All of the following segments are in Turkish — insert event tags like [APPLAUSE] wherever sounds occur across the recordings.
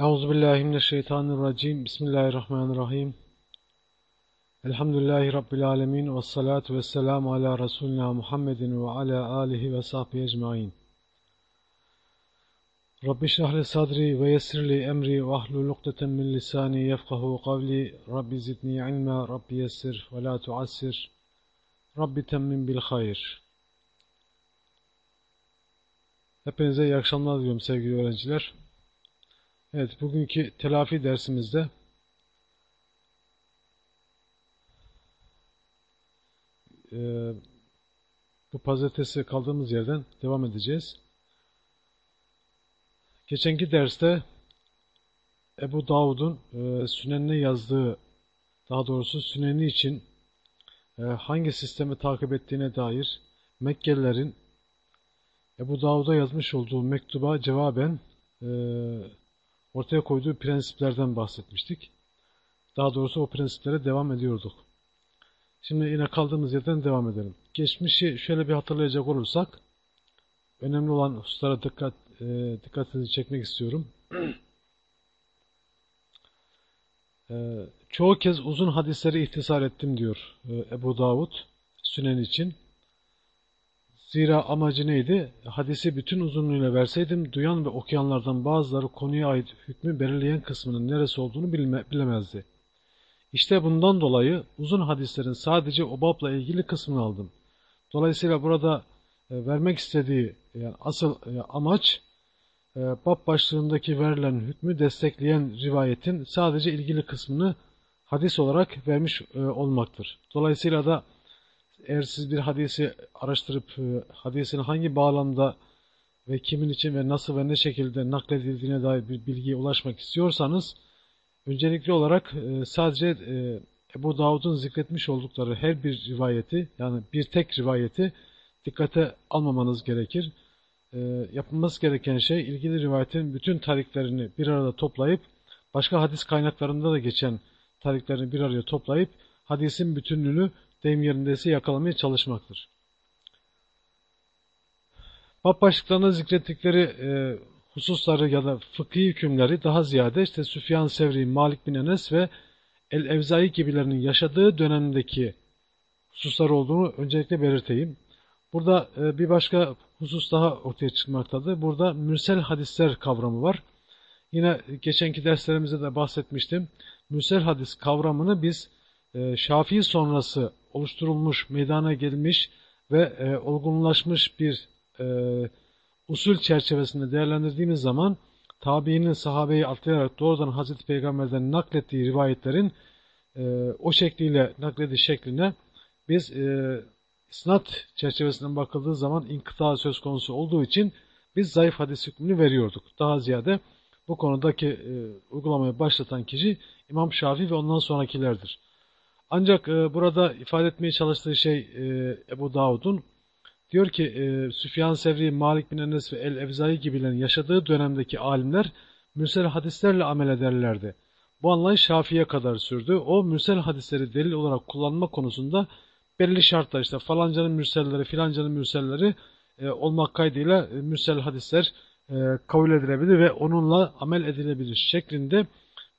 Euzubillahimineşşeytanirracim. Bismillahirrahmanirrahim. Elhamdülillahi Rabbil alemin. Ve salatu ve selamu ala Resulina Muhammedin ve ala alihi ve sahbihi ecmain. Rabbi şrahli sadri ve yessirli emri ve ahlul ukdeten min lisani yefkahu kavli. Rabbi zidni ilma, Rabbi yessir ve la tuassir. Rabbi temmin bil hayr. Hepinize iyi akşamlar diliyorum sevgili öğrenciler. Evet, bugünkü telafi dersimizde e, bu pazartesi kaldığımız yerden devam edeceğiz. Geçenki derste Ebu Davud'un e, Sünen'ine yazdığı, daha doğrusu Sünen'i için e, hangi sistemi takip ettiğine dair Mekkelilerin Ebu Davud'a yazmış olduğu mektuba cevaben e, ortaya koyduğu prensiplerden bahsetmiştik. Daha doğrusu o prensiplere devam ediyorduk. Şimdi yine kaldığımız yerden devam edelim. Geçmişi şöyle bir hatırlayacak olursak, önemli olan hususlara dikkat, e, dikkatinizi çekmek istiyorum. [CLEARS THROAT] e, çoğu kez uzun hadisleri ihtisar ettim diyor e, Ebu Davud, Sünen için. Zira amacı neydi? Hadisi bütün uzunluğuyla verseydim, duyan ve okuyanlardan bazıları konuya ait hükmü belirleyen kısmının neresi olduğunu bilme, bilemezdi. İşte bundan dolayı uzun hadislerin sadece o babla ilgili kısmını aldım. Dolayısıyla burada e, vermek istediği yani asıl e, amaç e, bab başlığındaki verilen hükmü destekleyen rivayetin sadece ilgili kısmını hadis olarak vermiş e, olmaktır. Dolayısıyla da eğer siz bir hadisi araştırıp e, hadisin hangi bağlamda ve kimin için ve nasıl ve ne şekilde nakledildiğine dair bir bilgiye ulaşmak istiyorsanız öncelikli olarak e, sadece e, Ebu Davud'un zikretmiş oldukları her bir rivayeti yani bir tek rivayeti dikkate almamanız gerekir. Yapılması gereken şey ilgili rivayetin bütün tariklerini bir arada toplayıp başka hadis kaynaklarında da geçen tariklerini bir araya toplayıp hadisin bütünlüğünü deyim yerindeyse yakalamaya çalışmaktır. Bab başlıklarında zikrettikleri e, hususları ya da fıkhi hükümleri daha ziyade işte Süfyan Sevri, Malik bin Enes ve El-Evzai gibilerinin yaşadığı dönemdeki hususlar olduğunu öncelikle belirteyim. Burada e, bir başka husus daha ortaya çıkmaktadır. Burada mürsel hadisler kavramı var. Yine geçenki derslerimizde de bahsetmiştim. Mürsel hadis kavramını biz e, Şafii sonrası oluşturulmuş, meydana gelmiş ve e, olgunlaşmış bir e, usul çerçevesinde değerlendirdiğimiz zaman tabiinin sahabeyi atlayarak doğrudan Hazreti Peygamber'den naklettiği rivayetlerin e, o şekliyle naklediş şekline biz e, isnat çerçevesinden bakıldığı zaman inkıta söz konusu olduğu için biz zayıf hadis hükmünü veriyorduk. Daha ziyade bu konudaki e, uygulamayı başlatan kişi İmam Şafii ve ondan sonrakilerdir. Ancak e, burada ifade etmeye çalıştığı şey e, Ebu Davud'un diyor ki e, Süfyan Sevri, Malik bin Enes ve El-Evzai gibilerin yaşadığı dönemdeki alimler mürsel hadislerle amel ederlerdi. Bu anlayış Şafii'ye kadar sürdü. O mürsel hadisleri delil olarak kullanma konusunda belirli şartlar işte falancanın mürselleri filancanın mürselleri e, olmak kaydıyla e, mürsel hadisler e, kabul edilebilir ve onunla amel edilebilir şeklinde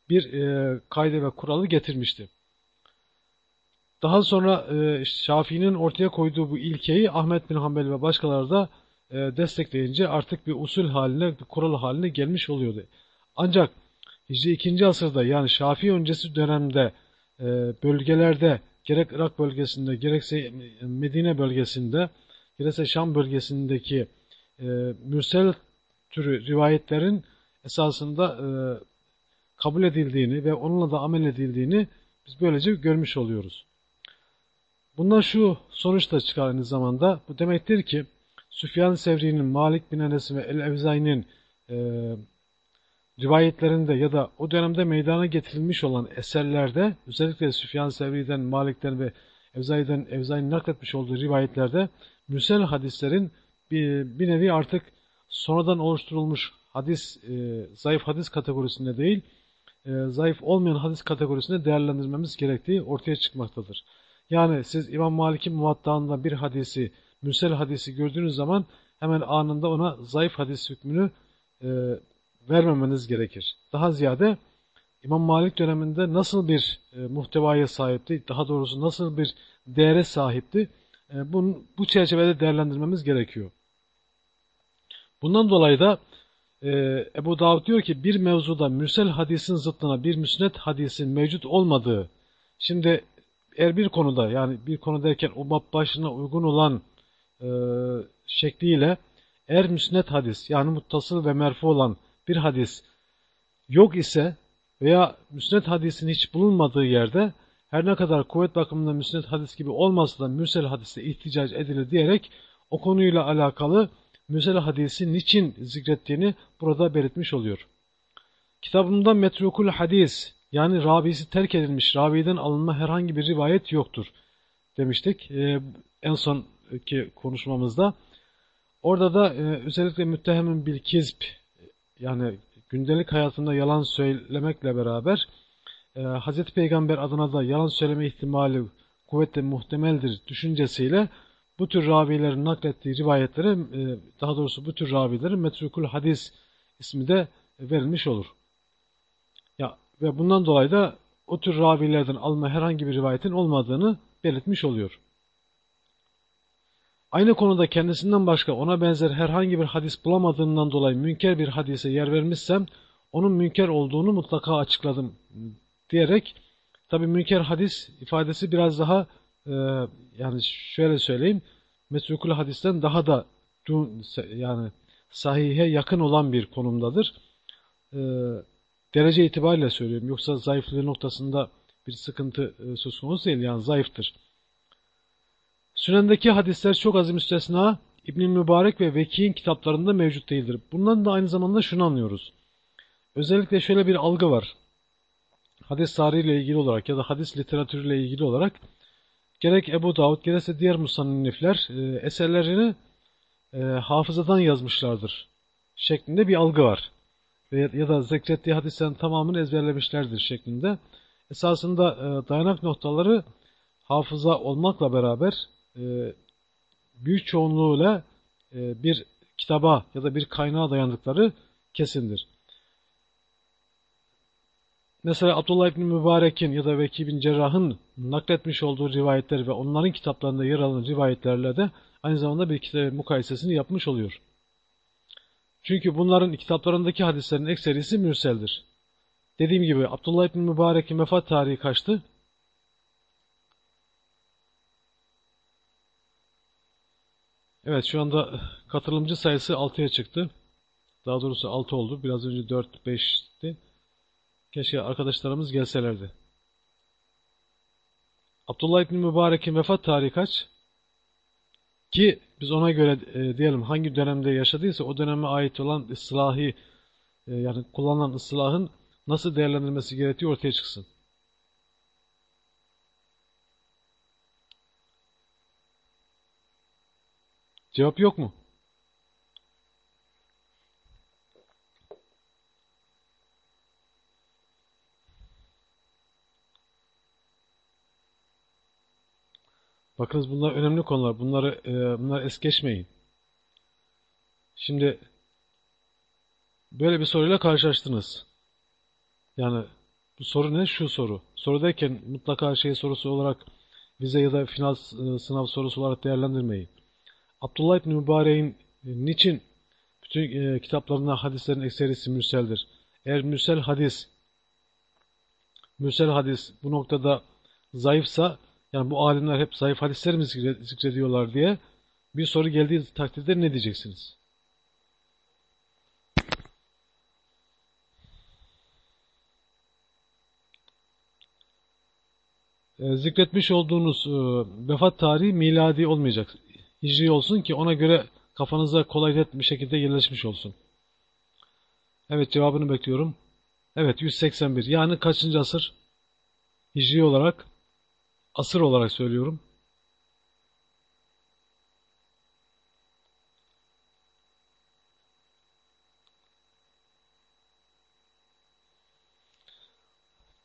bir e, kaydı ve kuralı getirmişti. Daha sonra e, Şafii'nin ortaya koyduğu bu ilkeyi Ahmet bin Hanbel ve başkaları da e, destekleyince artık bir usul haline, bir kural haline gelmiş oluyordu. Ancak Hicri 2. asırda yani Şafii öncesi dönemde e, bölgelerde gerek Irak bölgesinde gerekse Medine bölgesinde gerekse Şam bölgesindeki e, mürsel türü rivayetlerin esasında e, kabul edildiğini ve onunla da amel edildiğini biz böylece görmüş oluyoruz. Bundan şu sonuç da çıkar aynı zamanda. Bu demektir ki Süfyan Sevri'nin, Malik bin Enes ve El-Evzai'nin e, rivayetlerinde ya da o dönemde meydana getirilmiş olan eserlerde özellikle Süfyan Sevri'den, Malik'ten ve Evzai'den Evzai'nin nakletmiş olduğu rivayetlerde müsel hadislerin bir, bir nevi artık sonradan oluşturulmuş hadis, e, zayıf hadis kategorisinde değil, e, zayıf olmayan hadis kategorisinde değerlendirmemiz gerektiği ortaya çıkmaktadır. Yani siz İmam Malik'in muvattağında bir hadisi, müsel hadisi gördüğünüz zaman hemen anında ona zayıf hadis hükmünü e, vermemeniz gerekir. Daha ziyade İmam Malik döneminde nasıl bir e, muhtevaya sahipti, daha doğrusu nasıl bir değere sahipti, e, bunu, bu çerçevede değerlendirmemiz gerekiyor. Bundan dolayı da e, Ebu Davud diyor ki bir mevzuda mürsel hadisin zıttına bir müsnet hadisin mevcut olmadığı, şimdi eğer bir konuda yani bir konu derken bab başına uygun olan e, şekliyle eğer müsnet hadis yani muttasıl ve merfu olan bir hadis yok ise veya müsnet hadisin hiç bulunmadığı yerde her ne kadar kuvvet bakımından müsnet hadis gibi olmasa da mürsel hadise ihticac edilir diyerek o konuyla alakalı mürsel hadisi niçin zikrettiğini burada belirtmiş oluyor. Kitabında metrukul hadis yani rabisi terk edilmiş, rabiden alınma herhangi bir rivayet yoktur demiştik ee, en sonki konuşmamızda. Orada da e, özellikle müttehemin bil kizb yani gündelik hayatında yalan söylemekle beraber e, Hz. Peygamber adına da yalan söyleme ihtimali kuvvetle muhtemeldir düşüncesiyle bu tür ravilerin naklettiği rivayetlere e, daha doğrusu bu tür ravilerin metrukul hadis ismi de verilmiş olur. Ve bundan dolayı da o tür ravilerden alma herhangi bir rivayetin olmadığını belirtmiş oluyor. Aynı konuda kendisinden başka ona benzer herhangi bir hadis bulamadığından dolayı münker bir hadise yer vermişsem onun münker olduğunu mutlaka açıkladım diyerek tabi münker hadis ifadesi biraz daha e, yani şöyle söyleyeyim metrukul hadisten daha da yani sahihe yakın olan bir konumdadır. E, derece itibariyle söylüyorum. Yoksa zayıflığı noktasında bir sıkıntı e, söz konusu değil. Yani zayıftır. Sünendeki hadisler çok az müstesna İbn Mübarek ve Veki'nin kitaplarında mevcut değildir. Bundan da aynı zamanda şunu anlıyoruz. Özellikle şöyle bir algı var. Hadis tarihiyle ilgili olarak ya da hadis literatürüyle ilgili olarak gerek Ebu Davud gerekse diğer musannifler e, eserlerini e, hafızadan yazmışlardır şeklinde bir algı var. Ya da zikrettiği hadislerin tamamını ezberlemişlerdir şeklinde. Esasında e, dayanak noktaları hafıza olmakla beraber e, büyük çoğunluğuyla e, bir kitaba ya da bir kaynağa dayandıkları kesindir. Mesela Abdullah İbni Mübarek'in ya da Veki bin Cerrah'ın nakletmiş olduğu rivayetler ve onların kitaplarında yer alan rivayetlerle de aynı zamanda bir kitap mukayesesini yapmış oluyor. Çünkü bunların kitaplarındaki hadislerin ekserisi mürseldir. Dediğim gibi Abdullah İbni Mübarek'in vefat tarihi kaçtı? Evet şu anda katılımcı sayısı 6'ya çıktı. Daha doğrusu 6 oldu. Biraz önce 4-5'ti. Keşke arkadaşlarımız gelselerdi. Abdullah İbni Mübarek'in vefat tarihi kaç? Ki biz ona göre e, diyelim hangi dönemde yaşadıysa o döneme ait olan ıslahi e, yani kullanılan ıslahın nasıl değerlendirilmesi gerektiği ortaya çıksın. Cevap yok mu? Bakınız bunlar önemli konular. Bunları e, bunlar es geçmeyin. Şimdi böyle bir soruyla karşılaştınız. Yani bu soru ne? Şu soru. Soru derken mutlaka şey sorusu olarak vize ya da final e, sınav sorusu olarak değerlendirmeyin. Abdullah İbni Mübarek'in e, niçin bütün e, kitaplarında hadislerin ekserisi mürseldir? Eğer mürsel hadis mürsel hadis bu noktada zayıfsa yani bu alimler hep zayıf hadisler mi zikrediyorlar diye bir soru geldiği takdirde ne diyeceksiniz? E, zikretmiş olduğunuz e, vefat tarihi miladi olmayacak. Hicri olsun ki ona göre kafanıza kolay net bir şekilde yerleşmiş olsun. Evet cevabını bekliyorum. Evet 181. Yani kaçıncı asır? Hicri olarak asır olarak söylüyorum.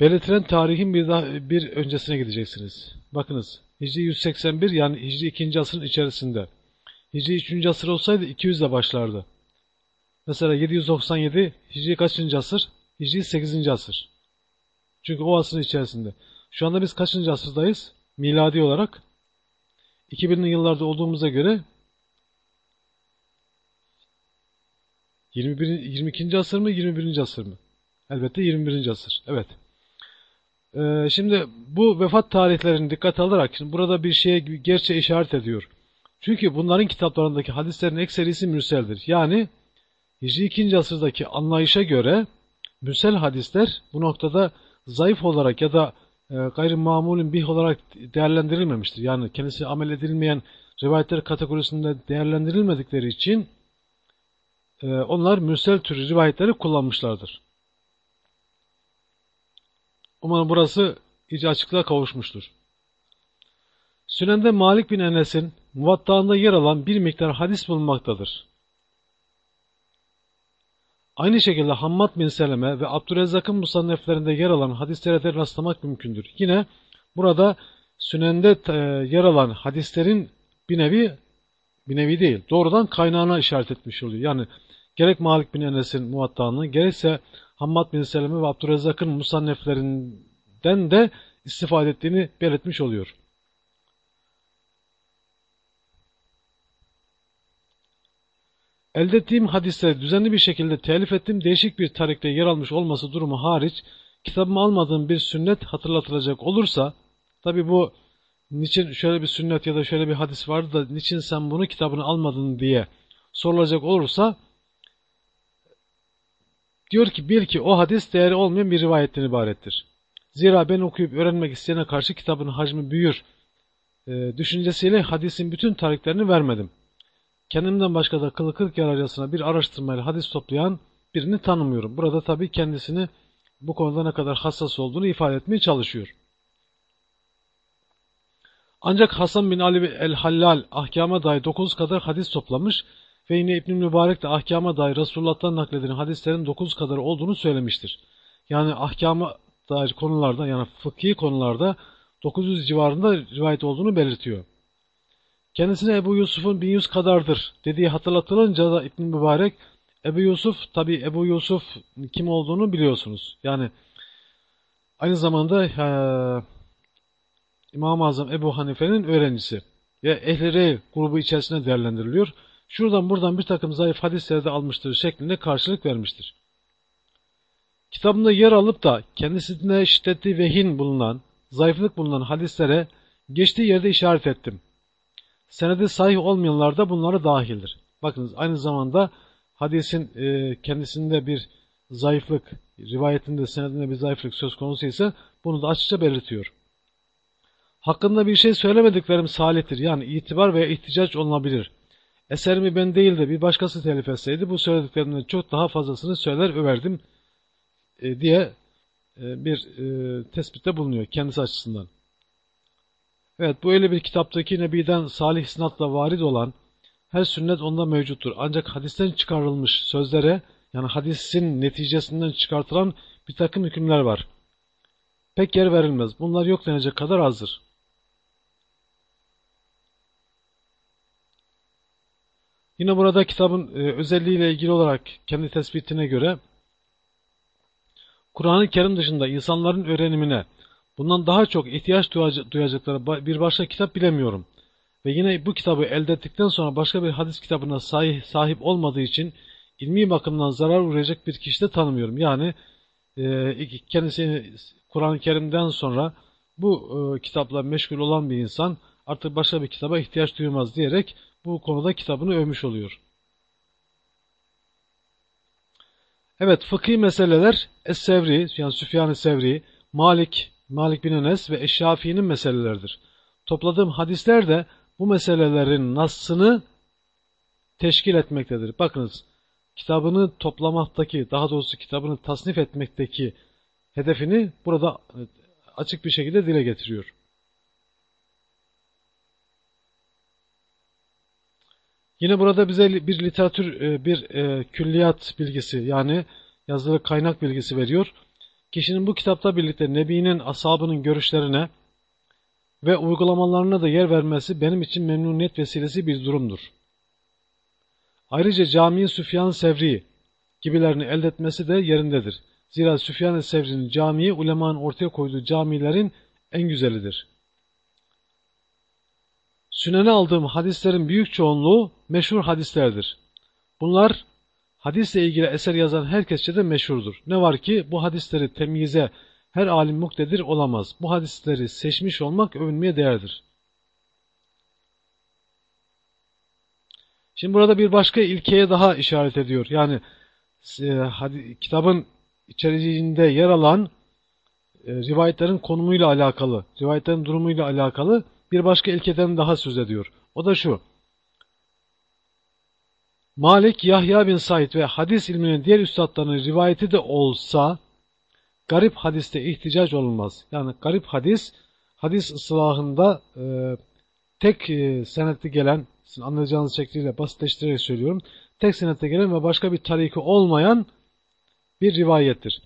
Belirtilen tarihin bir daha bir öncesine gideceksiniz. Bakınız. Hicri 181 yani Hicri 2. asrın içerisinde. Hicri 3. asır olsaydı 200 ile başlardı. Mesela 797 Hicri kaçıncı asır? Hicri 8. asır. Çünkü o asrın içerisinde. Şu anda biz kaçıncı asırdayız? Miladi olarak 2000'li yıllarda olduğumuza göre 21, 22. asır mı 21. asır mı? Elbette 21. asır. Evet. Ee, şimdi bu vefat tarihlerini dikkat alarak şimdi burada bir şeye gerçe işaret ediyor. Çünkü bunların kitaplarındaki hadislerin ekserisi mürseldir. Yani Hicri 2. asırdaki anlayışa göre mürsel hadisler bu noktada zayıf olarak ya da gayrimamulün bih olarak değerlendirilmemiştir. Yani kendisi amel edilmeyen rivayetler kategorisinde değerlendirilmedikleri için e, onlar mürsel türü rivayetleri kullanmışlardır. Umarım burası iyice açıklığa kavuşmuştur. Sünende Malik bin Enes'in muvattağında yer alan bir miktar hadis bulunmaktadır. Aynı şekilde Hammad bin Seleme ve Abdürezzak'ın musanneflerinde yer alan hadislere de rastlamak mümkündür. Yine burada Sünen'de e, yer alan hadislerin bir nevi bir nevi değil, doğrudan kaynağına işaret etmiş oluyor. Yani gerek Malik bin Enes'in muvattağını, gerekse Hammad bin Seleme ve Abdürezzak'ın musanneflerinden de istifade ettiğini belirtmiş oluyor. Elde ettiğim hadisleri düzenli bir şekilde telif ettiğim değişik bir tarikte yer almış olması durumu hariç, kitabımı almadığım bir sünnet hatırlatılacak olursa, tabi bu niçin şöyle bir sünnet ya da şöyle bir hadis vardı da niçin sen bunu kitabını almadın diye sorulacak olursa, diyor ki bil ki o hadis değeri olmayan bir rivayetten ibarettir. Zira ben okuyup öğrenmek isteyene karşı kitabın hacmi büyür e, düşüncesiyle hadisin bütün tariklerini vermedim. Kendimden başka da kılı kırk yararcasına bir araştırmayla hadis toplayan birini tanımıyorum. Burada tabii kendisini bu konuda ne kadar hassas olduğunu ifade etmeye çalışıyor. Ancak Hasan bin Ali el-Hallal ahkama dair 9 kadar hadis toplamış ve yine İbn-i Mübarek de ahkama dair Resulullah'tan nakledilen hadislerin 9 kadar olduğunu söylemiştir. Yani ahkama dair konularda yani fıkhi konularda 900 civarında rivayet olduğunu belirtiyor. Kendisine Ebu Yusuf'un 1100 kadardır dediği hatırlatılınca da İbn Mübarek Ebu Yusuf tabi Ebu Yusuf kim olduğunu biliyorsunuz. Yani aynı zamanda e, İmam-ı Azam Ebu Hanife'nin öğrencisi ve Ehli grubu içerisinde değerlendiriliyor. Şuradan buradan bir takım zayıf hadisleri de almıştır şeklinde karşılık vermiştir. Kitabında yer alıp da kendisinde şiddetli vehin bulunan, zayıflık bulunan hadislere geçtiği yerde işaret ettim. Senedi sahih olmayanlar da bunlara dahildir. Bakınız aynı zamanda hadisin e, kendisinde bir zayıflık, rivayetinde, senedinde bir zayıflık söz konusu ise bunu da açıkça belirtiyor. Hakkında bir şey söylemediklerim salihtir. Yani itibar veya ihticaç olunabilir. Eserimi ben değil de bir başkası telif etseydi bu söylediklerimden çok daha fazlasını söyler överdim e, diye e, bir e, tespitte bulunuyor kendisi açısından. Evet bu öyle bir kitaptaki Nebi'den salih sinatla varid olan her sünnet onda mevcuttur. Ancak hadisten çıkarılmış sözlere yani hadisin neticesinden çıkartılan bir takım hükümler var. Pek yer verilmez. Bunlar yok denecek kadar azdır. Yine burada kitabın e, özelliğiyle ilgili olarak kendi tespitine göre Kur'an-ı Kerim dışında insanların öğrenimine bundan daha çok ihtiyaç duyacakları bir başka kitap bilemiyorum. Ve yine bu kitabı elde ettikten sonra başka bir hadis kitabına sahip olmadığı için ilmi bakımdan zarar uğrayacak bir kişi de tanımıyorum. Yani e, kendisi Kur'an-ı Kerim'den sonra bu e, kitapla meşgul olan bir insan artık başka bir kitaba ihtiyaç duymaz diyerek bu konuda kitabını övmüş oluyor. Evet fıkhi meseleler Es-Sevri yani Süfyan-ı Sevri, Malik, Malik bin Enes ve Eşşafi'nin meseleleridir. Topladığım hadisler de bu meselelerin nasını teşkil etmektedir. Bakınız kitabını toplamaktaki daha doğrusu kitabını tasnif etmekteki hedefini burada açık bir şekilde dile getiriyor. Yine burada bize bir literatür, e, bir e, külliyat bilgisi yani yazılı kaynak bilgisi veriyor. Kişinin bu kitapta birlikte Nebi'nin ashabının görüşlerine ve uygulamalarına da yer vermesi benim için memnuniyet vesilesi bir durumdur. Ayrıca Cami Süfyan Sevri gibilerini elde etmesi de yerindedir. Zira Süfyan-ı Sevri'nin camii ulemanın ortaya koyduğu camilerin en güzelidir. Sünene aldığım hadislerin büyük çoğunluğu meşhur hadislerdir. Bunlar hadisle ilgili eser yazan herkesçe de meşhurdur. Ne var ki bu hadisleri temyize her alim muktedir olamaz. Bu hadisleri seçmiş olmak övünmeye değerdir. Şimdi burada bir başka ilkeye daha işaret ediyor. Yani e, kitabın içeriğinde yer alan e, rivayetlerin konumuyla alakalı, rivayetlerin durumuyla alakalı bir başka ilkeden daha söz ediyor. O da şu. Malik, Yahya bin Said ve hadis ilminin diğer üstadlarının rivayeti de olsa garip hadiste ihticac olunmaz. Yani garip hadis, hadis ıslahında e, tek e, senetli gelen, sizin anlayacağınız şekliyle basitleştirerek söylüyorum, tek senette gelen ve başka bir tariki olmayan bir rivayettir.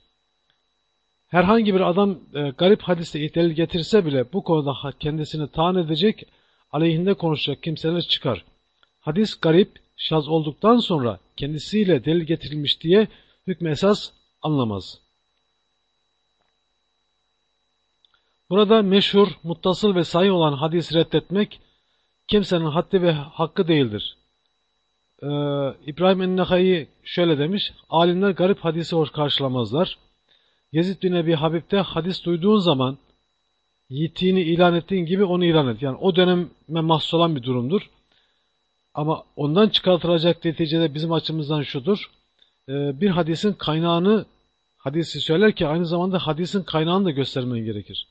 Herhangi bir adam e, garip hadiste ihlal getirse bile bu konuda kendisini taan edecek, aleyhinde konuşacak kimseler çıkar. Hadis garip, şaz olduktan sonra kendisiyle delil getirilmiş diye hükmü esas anlamaz. Burada meşhur, muttasıl ve sahih olan hadis reddetmek kimsenin haddi ve hakkı değildir. Ee, İbrahim Ennehay'i şöyle demiş, alimler garip hadisi hoş karşılamazlar. Yezid bin Ebi Habib'de hadis duyduğun zaman yitiğini ilan ettiğin gibi onu ilan et. Yani o döneme mahsus olan bir durumdur. Ama ondan çıkartılacak neticede bizim açımızdan şudur. Ee, bir hadisin kaynağını hadisi söyler ki aynı zamanda hadisin kaynağını da göstermen gerekir.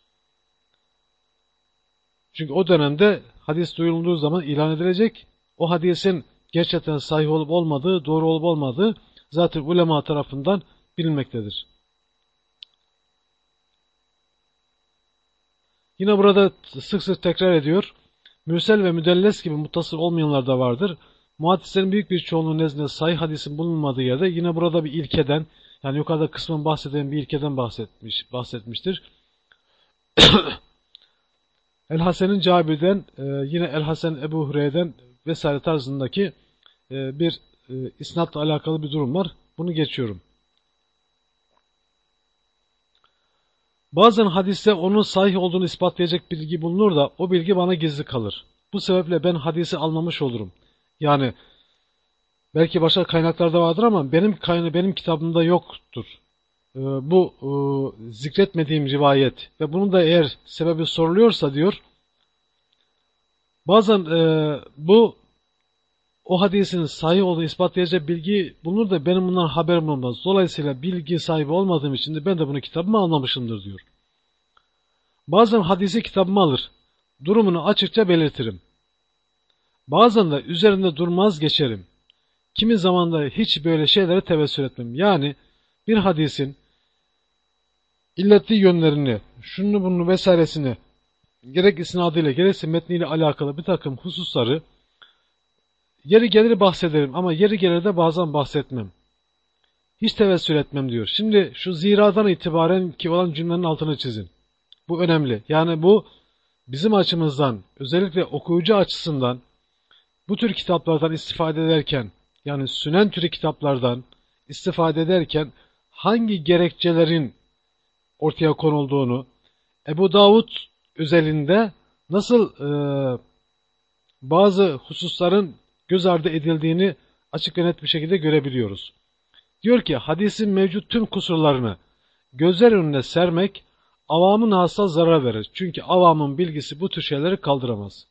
Çünkü o dönemde hadis duyulduğu zaman ilan edilecek. O hadisin gerçekten sahih olup olmadığı, doğru olup olmadığı zaten ulema tarafından bilinmektedir. Yine burada sık sık tekrar ediyor. Mürsel ve müdelles gibi muttasıl olmayanlar da vardır. Muhaddislerin büyük bir çoğunluğu nezdinde sahih hadisin bulunmadığı yerde yine burada bir ilkeden, yani yukarıda kısmın bahseden bir ilkeden bahsetmiş, bahsetmiştir. [COUGHS] El-Hasen'in Cabir'den, e, yine El-Hasen Ebu Hureyre'den vesaire tarzındaki e, bir e, isnatla alakalı bir durum var. Bunu geçiyorum. Bazen hadiste onun sahih olduğunu ispatlayacak bilgi bulunur da o bilgi bana gizli kalır. Bu sebeple ben hadisi almamış olurum. Yani belki başka kaynaklarda vardır ama benim kaynağı benim kitabımda yoktur. Ee, bu e, zikretmediğim rivayet ve bunun da eğer sebebi soruluyorsa diyor bazen e, bu o hadisin sahih olduğunu ispatlayacak bilgi bulunur da benim bundan haberim olmaz. Dolayısıyla bilgi sahibi olmadığım için de ben de bunu kitabıma almamışımdır diyor. Bazen hadisi kitabıma alır. Durumunu açıkça belirtirim. Bazen de üzerinde durmaz geçerim. Kimi zaman da hiç böyle şeylere tevessül etmem. Yani bir hadisin illetli yönlerini, şunu bunu vesairesini gerek isnadıyla gerekse metniyle alakalı bir takım hususları Yeri gelir bahsederim ama yeri gelir de bazen bahsetmem. Hiç tevessül etmem diyor. Şimdi şu ziradan itibaren ki olan cümlenin altını çizin. Bu önemli. Yani bu bizim açımızdan özellikle okuyucu açısından bu tür kitaplardan istifade ederken yani sünen türü kitaplardan istifade ederken hangi gerekçelerin ortaya konulduğunu Ebu Davud özelinde nasıl e, bazı hususların göz ardı edildiğini açık ve net bir şekilde görebiliyoruz. Diyor ki hadisin mevcut tüm kusurlarını gözler önüne sermek avamın hasta zarar verir. Çünkü avamın bilgisi bu tür şeyleri kaldıramaz.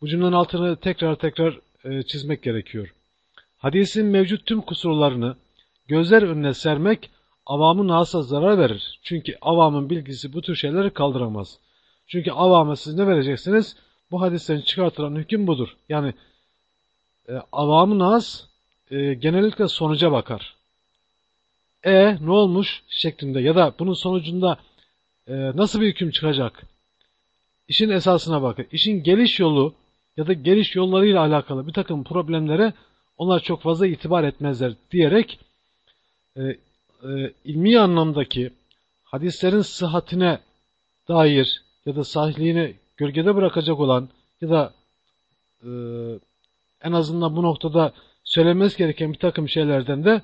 Bu cümlenin altını tekrar tekrar e, çizmek gerekiyor. Hadisin mevcut tüm kusurlarını gözler önüne sermek avamın hasta zarar verir. Çünkü avamın bilgisi bu tür şeyleri kaldıramaz. Çünkü avama siz ne vereceksiniz? Bu hadisten çıkartılan hüküm budur. Yani e, avam nas e, genellikle sonuca bakar. E ne olmuş şeklinde ya da bunun sonucunda e, nasıl bir hüküm çıkacak? İşin esasına bakar. İşin geliş yolu ya da geliş yollarıyla alakalı bir takım problemlere onlar çok fazla itibar etmezler diyerek e, e, ilmi anlamdaki hadislerin sıhhatine dair ya da sahihliğini gölgede bırakacak olan ya da e, en azından bu noktada söylenmesi gereken bir takım şeylerden de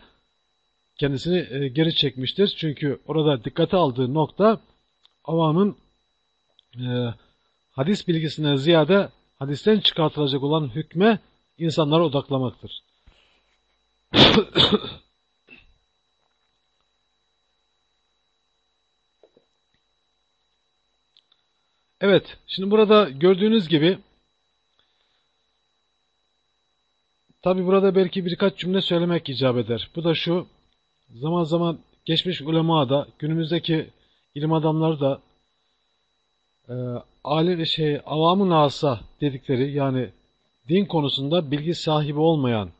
kendisini e, geri çekmiştir. Çünkü orada dikkate aldığı nokta avamın e, hadis bilgisine ziyade hadisten çıkartılacak olan hükme insanlara odaklamaktır. [COUGHS] evet, şimdi burada gördüğünüz gibi tabi burada belki birkaç cümle söylemek icap eder. Bu da şu, zaman zaman geçmiş ulema da, günümüzdeki ilim adamları da e, alim şey avamın asa dedikleri yani din konusunda bilgi sahibi olmayan,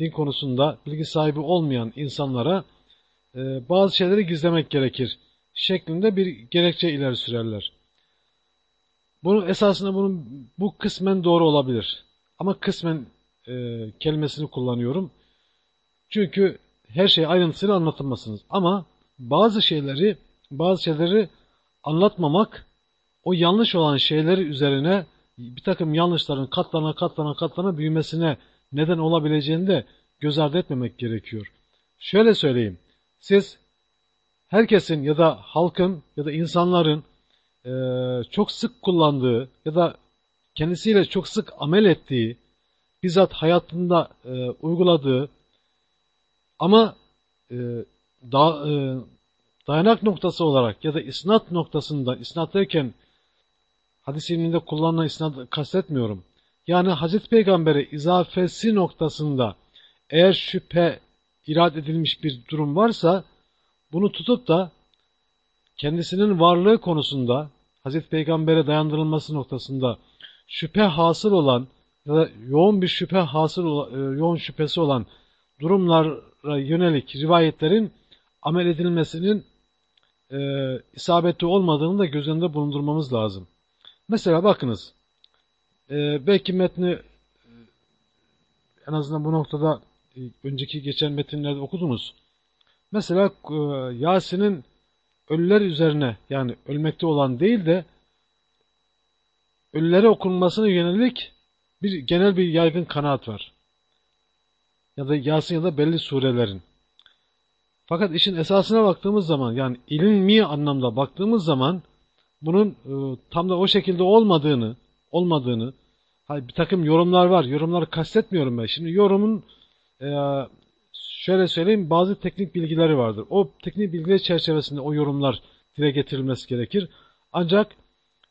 din konusunda bilgi sahibi olmayan insanlara e, bazı şeyleri gizlemek gerekir şeklinde bir gerekçe ileri sürerler. Bunun esasında bunun bu kısmen doğru olabilir. Ama kısmen e, kelimesini kullanıyorum. Çünkü her şey ayrıntısıyla anlatılmasınız. Ama bazı şeyleri bazı şeyleri anlatmamak o yanlış olan şeyleri üzerine bir takım yanlışların katlana katlana katlana büyümesine neden olabileceğini de göz ardı etmemek gerekiyor. Şöyle söyleyeyim. Siz herkesin ya da halkın ya da insanların e, çok sık kullandığı ya da kendisiyle çok sık amel ettiği, bizzat hayatında e, uyguladığı ama e, da, e, dayanak noktası olarak ya da isnat noktasında, isnat derken hadis ilminde kullanılan isnat kastetmiyorum. Yani Hazreti Peygamber'e izafesi noktasında eğer şüphe irad edilmiş bir durum varsa bunu tutup da kendisinin varlığı konusunda Hazreti Peygamber'e dayandırılması noktasında şüphe hasıl olan ya da yoğun bir şüphe hasıl e, yoğun şüphesi olan durumlara yönelik rivayetlerin amel edilmesinin e, isabetli olmadığını da göz önünde bulundurmamız lazım. Mesela bakınız, e, belki metni e, en azından bu noktada e, önceki geçen metinlerde okudunuz. Mesela Yasin'in ölüler üzerine yani ölmekte olan değil de ölülere okunmasına yönelik bir genel bir yaygın kanaat var. Ya da Yasin ya da belli surelerin. Fakat işin esasına baktığımız zaman yani ilmi anlamda baktığımız zaman bunun e, tam da o şekilde olmadığını olmadığını bir takım yorumlar var. Yorumları kastetmiyorum ben. Şimdi yorumun e, şöyle söyleyeyim bazı teknik bilgileri vardır. O teknik bilgiler çerçevesinde o yorumlar dile getirilmesi gerekir. Ancak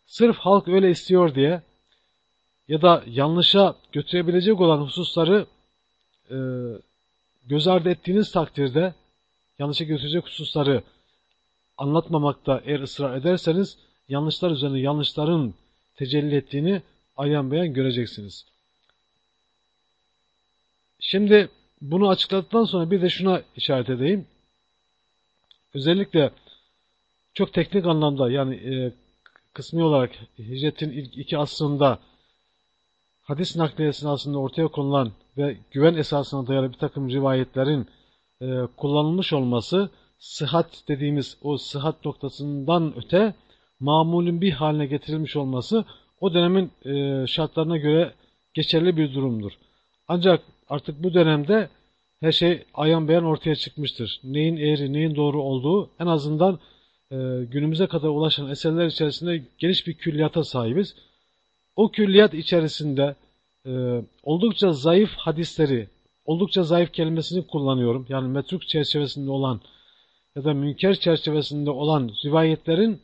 sırf halk öyle istiyor diye ya da yanlışa götürebilecek olan hususları e, göz ardı ettiğiniz takdirde yanlışa götürecek hususları anlatmamakta eğer ısrar ederseniz yanlışlar üzerine yanlışların tecelli ettiğini ayan beyan göreceksiniz. Şimdi bunu açıkladıktan sonra bir de şuna işaret edeyim. Özellikle çok teknik anlamda yani e, kısmi olarak hicretin ilk iki asrında hadis nakliyesinin aslında ortaya konulan ve güven esasına dayalı bir takım rivayetlerin e, kullanılmış olması sıhhat dediğimiz o sıhhat noktasından öte mamulün bir haline getirilmiş olması o dönemin e, şartlarına göre geçerli bir durumdur. Ancak artık bu dönemde her şey ayan beyan ortaya çıkmıştır. Neyin eğri, neyin doğru olduğu en azından e, günümüze kadar ulaşan eserler içerisinde geniş bir külliyata sahibiz. O külliyat içerisinde e, oldukça zayıf hadisleri, oldukça zayıf kelimesini kullanıyorum. Yani metruk çerçevesinde olan ya da münker çerçevesinde olan rivayetlerin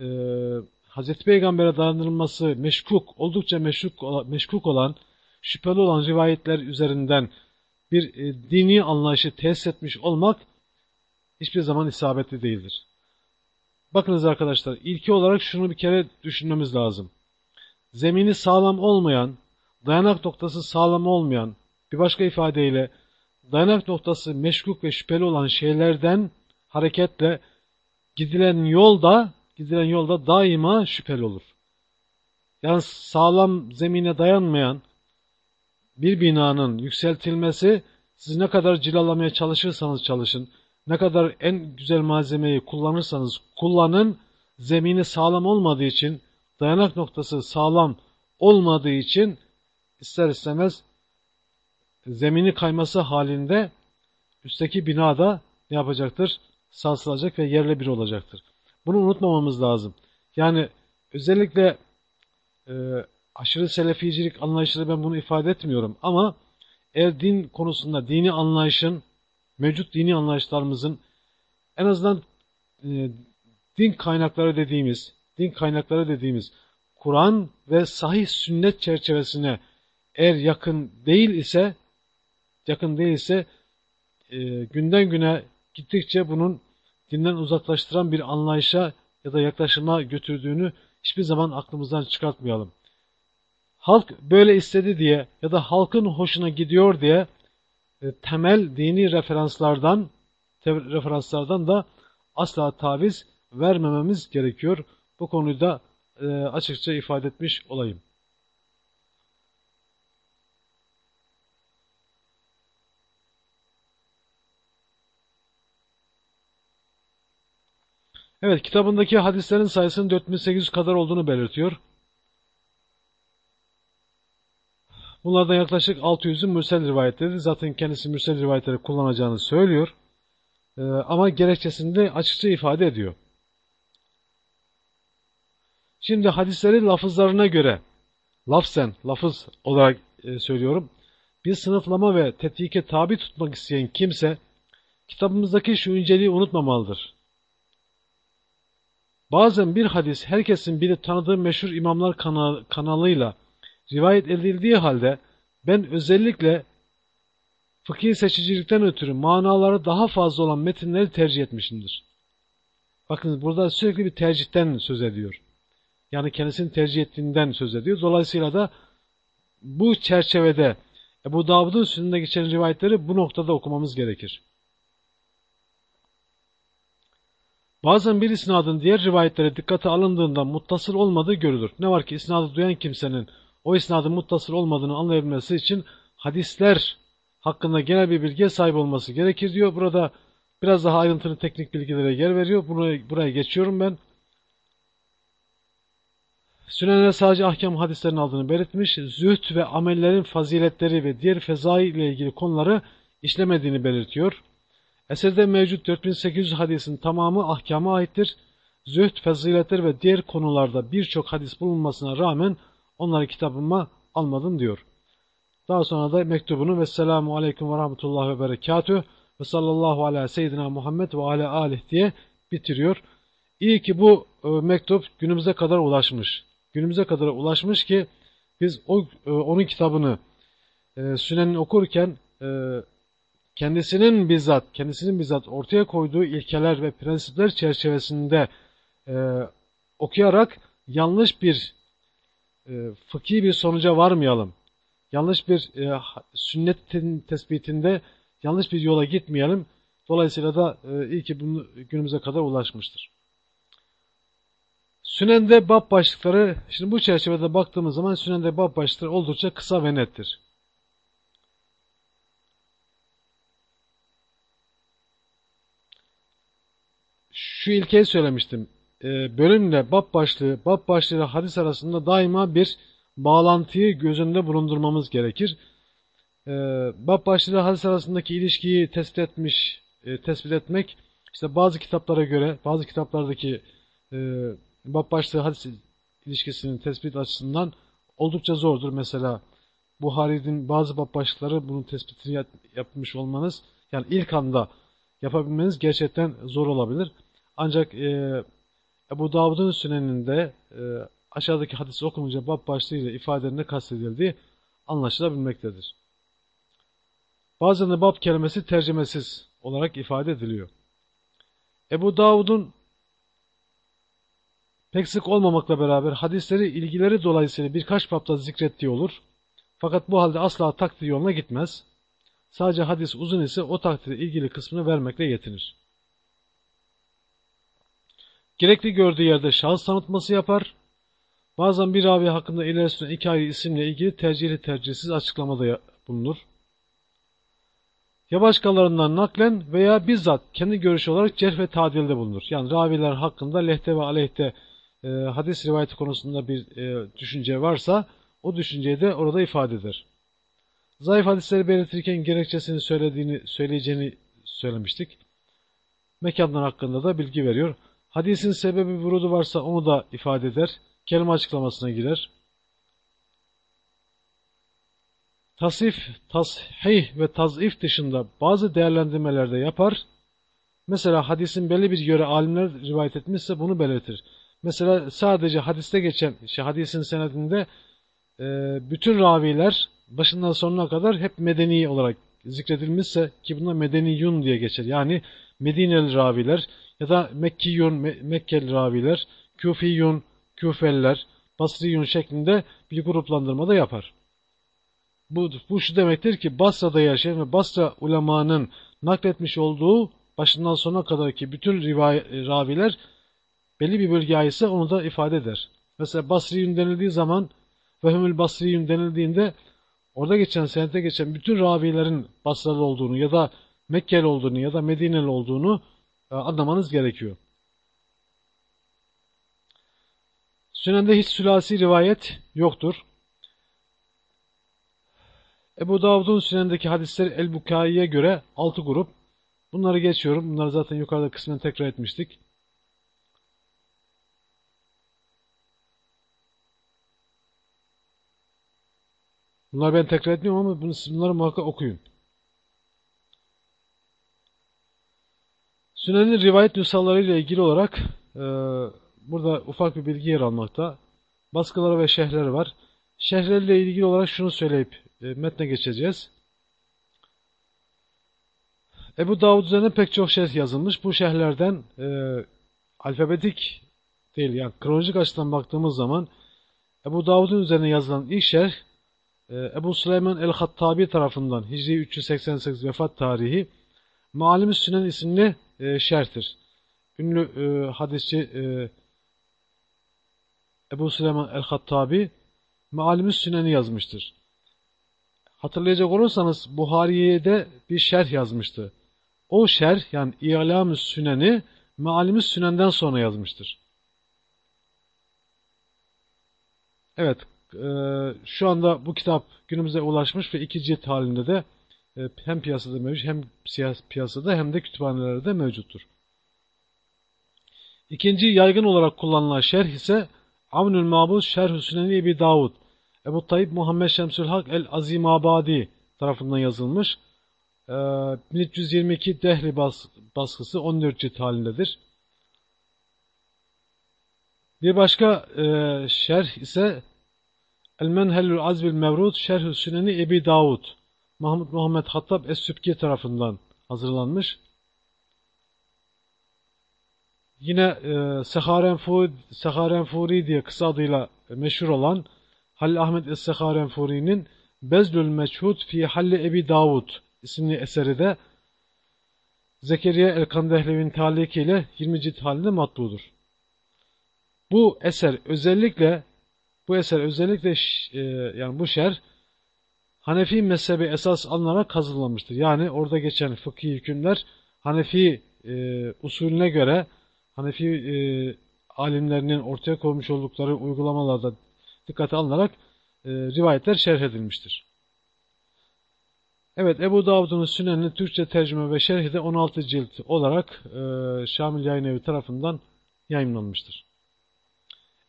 e, Hazreti Peygamber'e dayandırılması meşkuk, oldukça meşkuk, meşkuk olan, şüpheli olan rivayetler üzerinden bir e, dini anlayışı tesis etmiş olmak hiçbir zaman isabetli değildir. Bakınız arkadaşlar, ilki olarak şunu bir kere düşünmemiz lazım. Zemini sağlam olmayan, dayanak noktası sağlam olmayan, bir başka ifadeyle dayanak noktası meşkuk ve şüpheli olan şeylerden hareketle gidilen yolda gidilen yolda daima şüpheli olur. Yani sağlam zemine dayanmayan bir binanın yükseltilmesi siz ne kadar cilalamaya çalışırsanız çalışın, ne kadar en güzel malzemeyi kullanırsanız kullanın, zemini sağlam olmadığı için, dayanak noktası sağlam olmadığı için ister istemez zemini kayması halinde üstteki binada ne yapacaktır? Sarsılacak ve yerle bir olacaktır. Bunu unutmamamız lazım. Yani özellikle e, aşırı seleficilik anlayışıyla ben bunu ifade etmiyorum ama eğer din konusunda dini anlayışın, mevcut dini anlayışlarımızın en azından e, din kaynakları dediğimiz, din kaynakları dediğimiz Kur'an ve sahih sünnet çerçevesine eğer yakın değil ise yakın değilse e, günden güne gittikçe bunun dinden uzaklaştıran bir anlayışa ya da yaklaşıma götürdüğünü hiçbir zaman aklımızdan çıkartmayalım. Halk böyle istedi diye ya da halkın hoşuna gidiyor diye e, temel dini referanslardan referanslardan da asla taviz vermememiz gerekiyor. Bu konuyu da e, açıkça ifade etmiş olayım. Evet, kitabındaki hadislerin sayısının 4800 kadar olduğunu belirtiyor. Bunlardan yaklaşık 600'ü mürsel rivayetleri. Zaten kendisi mürsel rivayetleri kullanacağını söylüyor. Ee, ama gerekçesinde açıkça ifade ediyor. Şimdi hadisleri lafızlarına göre, lafzen, lafız olarak e, söylüyorum, bir sınıflama ve tetkike tabi tutmak isteyen kimse, kitabımızdaki şu inceliği unutmamalıdır. Bazen bir hadis herkesin biri tanıdığı meşhur imamlar kanal, kanalıyla rivayet edildiği halde ben özellikle fıkhi seçicilikten ötürü manaları daha fazla olan metinleri tercih etmişimdir. Bakın burada sürekli bir tercihten söz ediyor. Yani kendisini tercih ettiğinden söz ediyor. Dolayısıyla da bu çerçevede Ebu Davud'un üstünde geçen rivayetleri bu noktada okumamız gerekir. Bazen bir isnadın diğer rivayetlere dikkate alındığında muttasıl olmadığı görülür. Ne var ki isnadı duyan kimsenin o isnadın muttasıl olmadığını anlayabilmesi için hadisler hakkında genel bir bilgiye sahip olması gerekir diyor. Burada biraz daha ayrıntılı teknik bilgilere yer veriyor. Buraya, buraya geçiyorum ben. Sünen'e sadece ahkam hadislerin aldığını belirtmiş. Zühd ve amellerin faziletleri ve diğer fezai ile ilgili konuları işlemediğini belirtiyor. Eserde mevcut 4800 hadisin tamamı ahkama aittir. Zühd, faziletler ve diğer konularda birçok hadis bulunmasına rağmen onları kitabıma almadım diyor. Daha sonra da mektubunu ve selamu aleyküm ve rahmetullahi ve berekatüh ve sallallahu ala seyyidina Muhammed ve ala alih diye bitiriyor. İyi ki bu e, mektup günümüze kadar ulaşmış. Günümüze kadar ulaşmış ki biz o e, onun kitabını e, Sünen'i okurken e, kendisinin bizzat kendisinin bizzat ortaya koyduğu ilkeler ve prensipler çerçevesinde okuyarak yanlış bir fıkhi bir sonuca varmayalım. Yanlış bir sünnetin tespitinde yanlış bir yola gitmeyelim. Dolayısıyla da iyi ki bunu günümüze kadar ulaşmıştır. Sünende bab başlıkları, şimdi bu çerçevede baktığımız zaman Sünende bab başlıkları oldukça kısa ve nettir. Şu ilkeyi söylemiştim. E, bölümle bab başlığı, bab başlığı ile hadis arasında daima bir bağlantıyı göz önünde bulundurmamız gerekir. E, bab başlığı ile hadis arasındaki ilişkiyi tespit etmiş, e, tespit etmek, işte bazı kitaplara göre, bazı kitaplardaki e, bab başlığı hadis ilişkisinin tespit açısından oldukça zordur. Mesela Buhari'nin bazı bab başlıkları bunun tespitini yapmış olmanız, yani ilk anda yapabilmeniz gerçekten zor olabilir. Ancak e, Ebu Davud'un süneninde e, aşağıdaki hadisi okununca bab başlığıyla ifadelerinde kastedildiği anlaşılabilmektedir. Bazen de bab kelimesi tercümesiz olarak ifade ediliyor. Ebu Davud'un pek sık olmamakla beraber hadisleri ilgileri dolayısıyla birkaç babda zikrettiği olur. Fakat bu halde asla takdir yoluna gitmez. Sadece hadis uzun ise o takdirde ilgili kısmını vermekle yetinir. Gerekli gördüğü yerde şahıs tanıtması yapar. Bazen bir ravi hakkında ileri süren iki ayrı isimle ilgili tercihli tercihsiz açıklamada bulunur. Ya başkalarından naklen veya bizzat kendi görüşü olarak cerh ve tadilde bulunur. Yani raviler hakkında lehte ve aleyhte e, hadis rivayeti konusunda bir e, düşünce varsa o düşünceyi de orada ifade eder. Zayıf hadisleri belirtirken gerekçesini söylediğini söyleyeceğini söylemiştik. mekanlar hakkında da bilgi veriyor. Hadisin sebebi vurudu varsa onu da ifade eder. Kelime açıklamasına girer. Tasif, tashih ve tazif dışında bazı değerlendirmelerde yapar. Mesela hadisin belli bir yöre alimler rivayet etmişse bunu belirtir. Mesela sadece hadiste geçen, şey, hadisin senedinde e, bütün raviler başından sonuna kadar hep medeni olarak zikredilmişse ki buna medeniyun diye geçer. Yani Medineli raviler ya da Mekkiyun, Me Mekkeli raviler, Küfiyun, Küfeliler, Basriyun şeklinde bir gruplandırma da yapar. Bu, bu şu demektir ki Basra'da yaşayan ve Basra ulemanın nakletmiş olduğu başından sona kadar ki bütün raviler belli bir bölge aitse onu da ifade eder. Mesela Basriyun denildiği zaman Vehmül Basriyun denildiğinde orada geçen, senete geçen bütün ravilerin Basralı olduğunu ya da Mekkeli olduğunu ya da Medineli olduğunu e, anlamanız gerekiyor. Sünende hiç sülasi rivayet yoktur. Ebu Davud'un sünendeki hadisler El-Bukai'ye göre 6 grup. Bunları geçiyorum. Bunları zaten yukarıda kısmen tekrar etmiştik. Bunları ben tekrar etmiyorum ama bunları muhakkak okuyun. Sünnenin rivayet nüshalarıyla ilgili olarak e, burada ufak bir bilgi yer almakta. Baskıları ve şehirleri var. Şehirleriyle ilgili olarak şunu söyleyip e, metne geçeceğiz. Ebu Davud üzerine pek çok şerh yazılmış. Bu şerhlerden e, alfabetik değil yani kronolojik açıdan baktığımız zaman Ebu Davud'un üzerine yazılan ilk şerh Ebu Süleyman el-Hattabi tarafından Hicri 388 vefat tarihi Malim-i Sünen isimli e, şerhtir. Ünlü e, hadisçi e, Ebu Süleyman el-Hattabi Malim-i Sünen'i yazmıştır. Hatırlayacak olursanız Buhari'ye de bir şerh yazmıştı. O şerh yani İ'lam-ı Sünen'i Malim-i Sünen'den sonra yazmıştır. Evet, e, şu anda bu kitap günümüze ulaşmış ve iki cilt halinde de e, hem piyasada mevcut hem piyasada hem de kütüphanelerde mevcuttur. İkinci yaygın olarak kullanılan şerh ise Avnül Mabud Şerh-ü Süneni Ebi Davud Ebu Tayyip Muhammed Şemsül Hak el-Azimabadi tarafından yazılmış. 1322 e, Dehli bas baskısı 14 cilt halindedir. Bir başka e, şerh ise El-Menhelül Azbil Mevrud Şerh-ü Süneni Ebi Davud Mahmud Muhammed Hattab Es-Sübki tarafından hazırlanmış. Yine e, Seharenfuri, Seharenfuri diye kısa adıyla meşhur olan Halil Ahmet Es-Seharenfuri'nin Bezlül Meçhud fi Halli Ebi Davud isimli eseri de Zekeriya El-Kandehlevi'nin talikiyle 20 cilt halinde matbudur. Bu eser özellikle bu eser özellikle e, yani bu şer Hanefi mezhebi esas alınarak hazırlanmıştır. Yani orada geçen fıkhi hükümler Hanefi e, usulüne göre Hanefi e, alimlerinin ortaya koymuş oldukları uygulamalarda dikkate alınarak e, rivayetler şerh edilmiştir. Evet Ebu Davud'un Sünen'in Türkçe tercüme ve şerhi de 16 cilt olarak e, Şamil Yayın Evi tarafından yayınlanmıştır.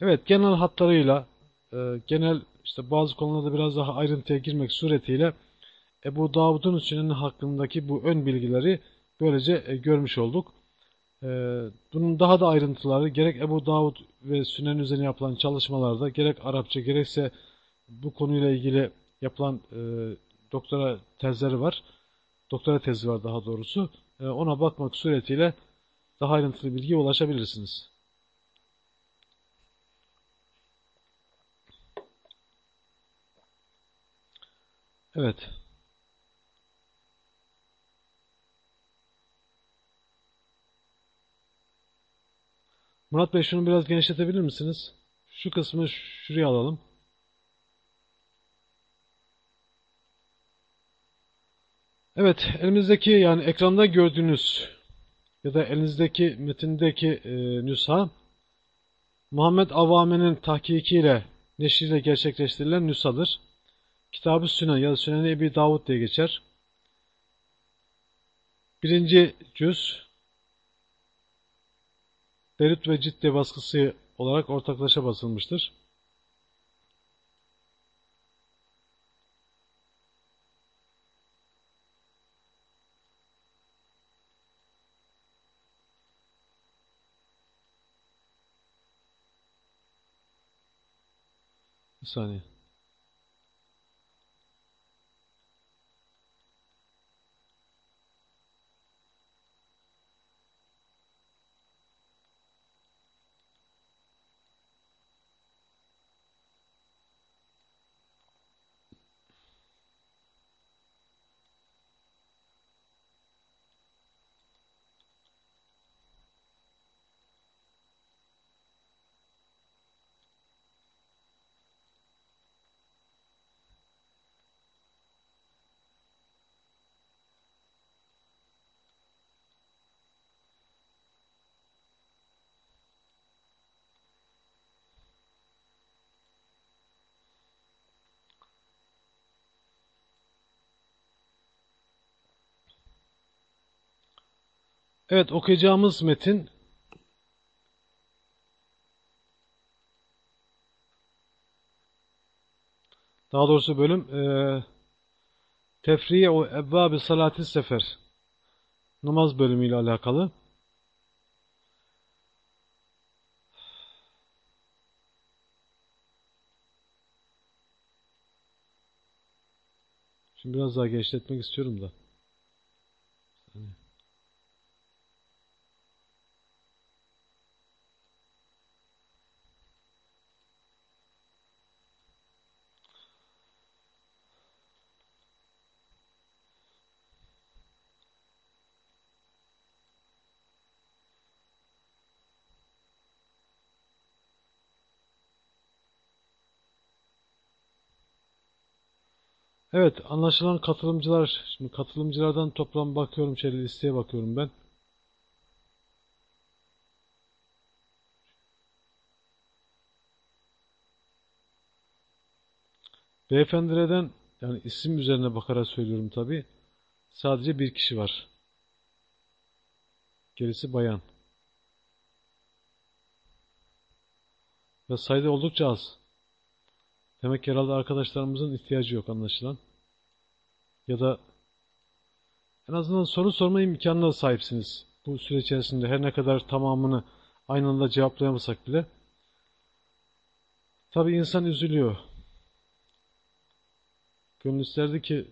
Evet genel hatlarıyla e, genel işte bazı konularda biraz daha ayrıntıya girmek suretiyle Ebu Davud'un Süneni hakkındaki bu ön bilgileri böylece e, görmüş olduk. E, bunun daha da ayrıntıları gerek Ebu Davud ve Sünen üzerine yapılan çalışmalarda gerek Arapça gerekse bu konuyla ilgili yapılan e, doktora tezleri var. Doktora tezi var daha doğrusu. E, ona bakmak suretiyle daha ayrıntılı bilgiye ulaşabilirsiniz. Evet. Murat Bey şunu biraz genişletebilir misiniz? Şu kısmı şuraya alalım. Evet, elimizdeki yani ekranda gördüğünüz ya da elinizdeki metindeki e, nüsha Muhammed Avame'nin tahkikiyle neşriyle gerçekleştirilen nüshadır. Kitab-ı Sünen ya da Sünen-i Ebi Davud diye geçer. Birinci cüz Beyrut ve Cidde baskısı olarak ortaklaşa basılmıştır. Bir saniye. Evet okuyacağımız metin daha doğrusu bölüm e, Tefriye o Ebbâbi Salati Sefer namaz bölümüyle alakalı. Şimdi biraz daha genişletmek istiyorum da. Evet, anlaşılan katılımcılar, şimdi katılımcılardan toplam bakıyorum, şöyle listeye bakıyorum ben. Beyefendilerden, yani isim üzerine bakarak söylüyorum tabi, sadece bir kişi var. Gerisi bayan. Ve sayıda oldukça az. Demek ki herhalde arkadaşlarımızın ihtiyacı yok anlaşılan. Ya da en azından soru sorma imkanına sahipsiniz. Bu süre içerisinde her ne kadar tamamını aynı anda cevaplayamasak bile. Tabi insan üzülüyor. Gönül isterdi ki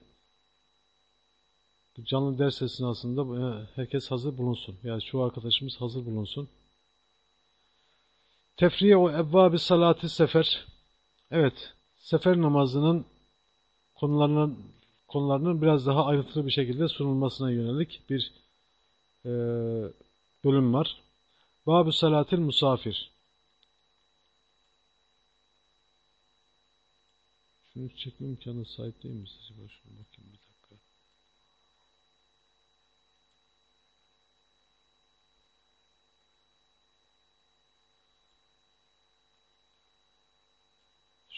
bu canlı ders esnasında e, herkes hazır bulunsun. Yani şu arkadaşımız hazır bulunsun. Tefriye o evvabi salati sefer. Evet, sefer namazının konularının konularının biraz daha ayrıntılı bir şekilde sunulmasına yönelik bir e, bölüm var. Bab-ı Salatil Musafir. Şunu çekme imkanı sahip değil acaba? Şuna bakayım bir dakika.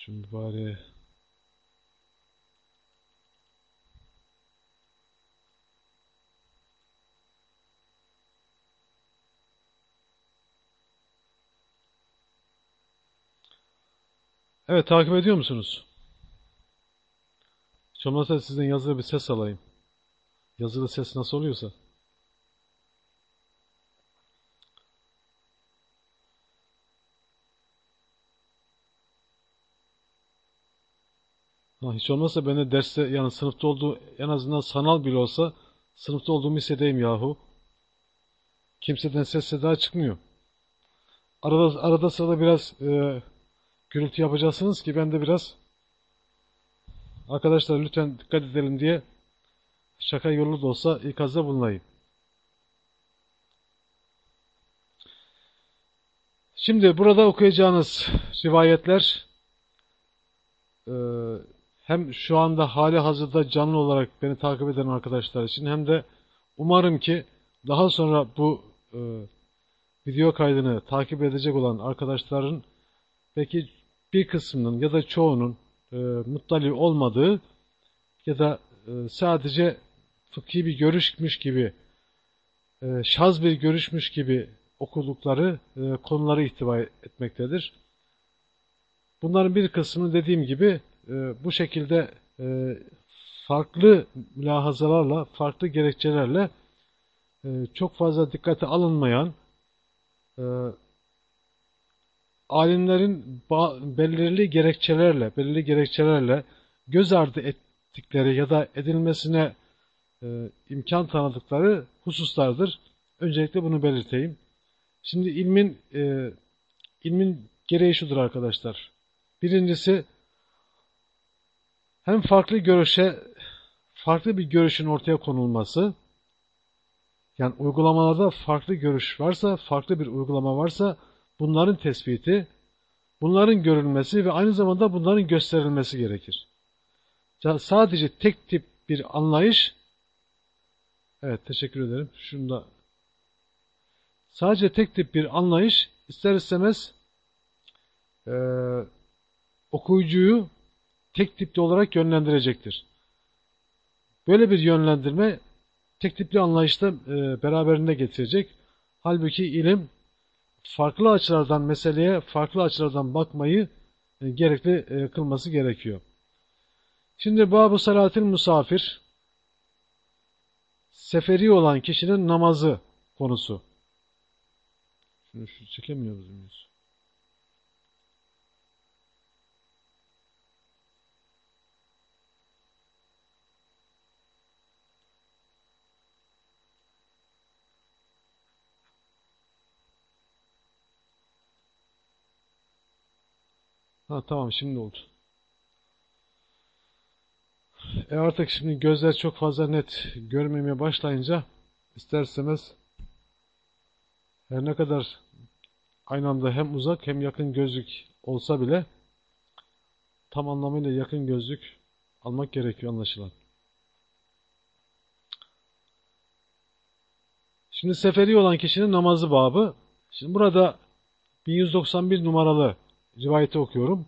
Şimdi bari Evet takip ediyor musunuz? Hiç olmazsa sizden yazılı bir ses alayım. Yazılı ses nasıl oluyorsa. Hiç olmazsa ben de derste yani sınıfta olduğu en azından sanal bile olsa sınıfta olduğumu hissedeyim yahu. Kimseden ses seda çıkmıyor. Arada, arada sırada biraz e, gürültü yapacaksınız ki ben de biraz arkadaşlar lütfen dikkat edelim diye şaka yolu da olsa ikazda bulunayım. Şimdi burada okuyacağınız rivayetler e, hem şu anda hali hazırda canlı olarak beni takip eden arkadaşlar için hem de umarım ki daha sonra bu e, video kaydını takip edecek olan arkadaşların peki bir kısmının ya da çoğunun e, muttali olmadığı ya da e, sadece fıkhi bir görüşmüş gibi e, şaz bir görüşmüş gibi okudukları e, konuları ihtiva etmektedir. Bunların bir kısmını dediğim gibi bu şekilde e, farklı mülahazalarla, farklı gerekçelerle e, çok fazla dikkate alınmayan e, alimlerin belirli gerekçelerle, belirli gerekçelerle göz ardı ettikleri ya da edilmesine e, imkan tanıdıkları hususlardır. Öncelikle bunu belirteyim. Şimdi ilmin e, ilmin gereği şudur arkadaşlar. Birincisi hem farklı görüşe farklı bir görüşün ortaya konulması yani uygulamalarda farklı görüş varsa, farklı bir uygulama varsa bunların tespiti, bunların görülmesi ve aynı zamanda bunların gösterilmesi gerekir. Sadece tek tip bir anlayış Evet teşekkür ederim. Şunda sadece tek tip bir anlayış ister istemez e, okuyucuyu tek tipli olarak yönlendirecektir. Böyle bir yönlendirme tek tipli anlayışta e, beraberinde getirecek. Halbuki ilim farklı açılardan meseleye farklı açılardan bakmayı e, gerekli e, kılması gerekiyor. Şimdi Babu Salatil Musafir seferi olan kişinin namazı konusu. Şunu şu çekemiyoruz muyuz? Ha tamam şimdi oldu. E artık şimdi gözler çok fazla net görmemeye başlayınca isterseniz her ne kadar aynı anda hem uzak hem yakın gözlük olsa bile tam anlamıyla yakın gözlük almak gerekiyor anlaşılan. Şimdi seferi olan kişinin namazı babı. Şimdi burada 1191 numaralı rivayeti okuyorum.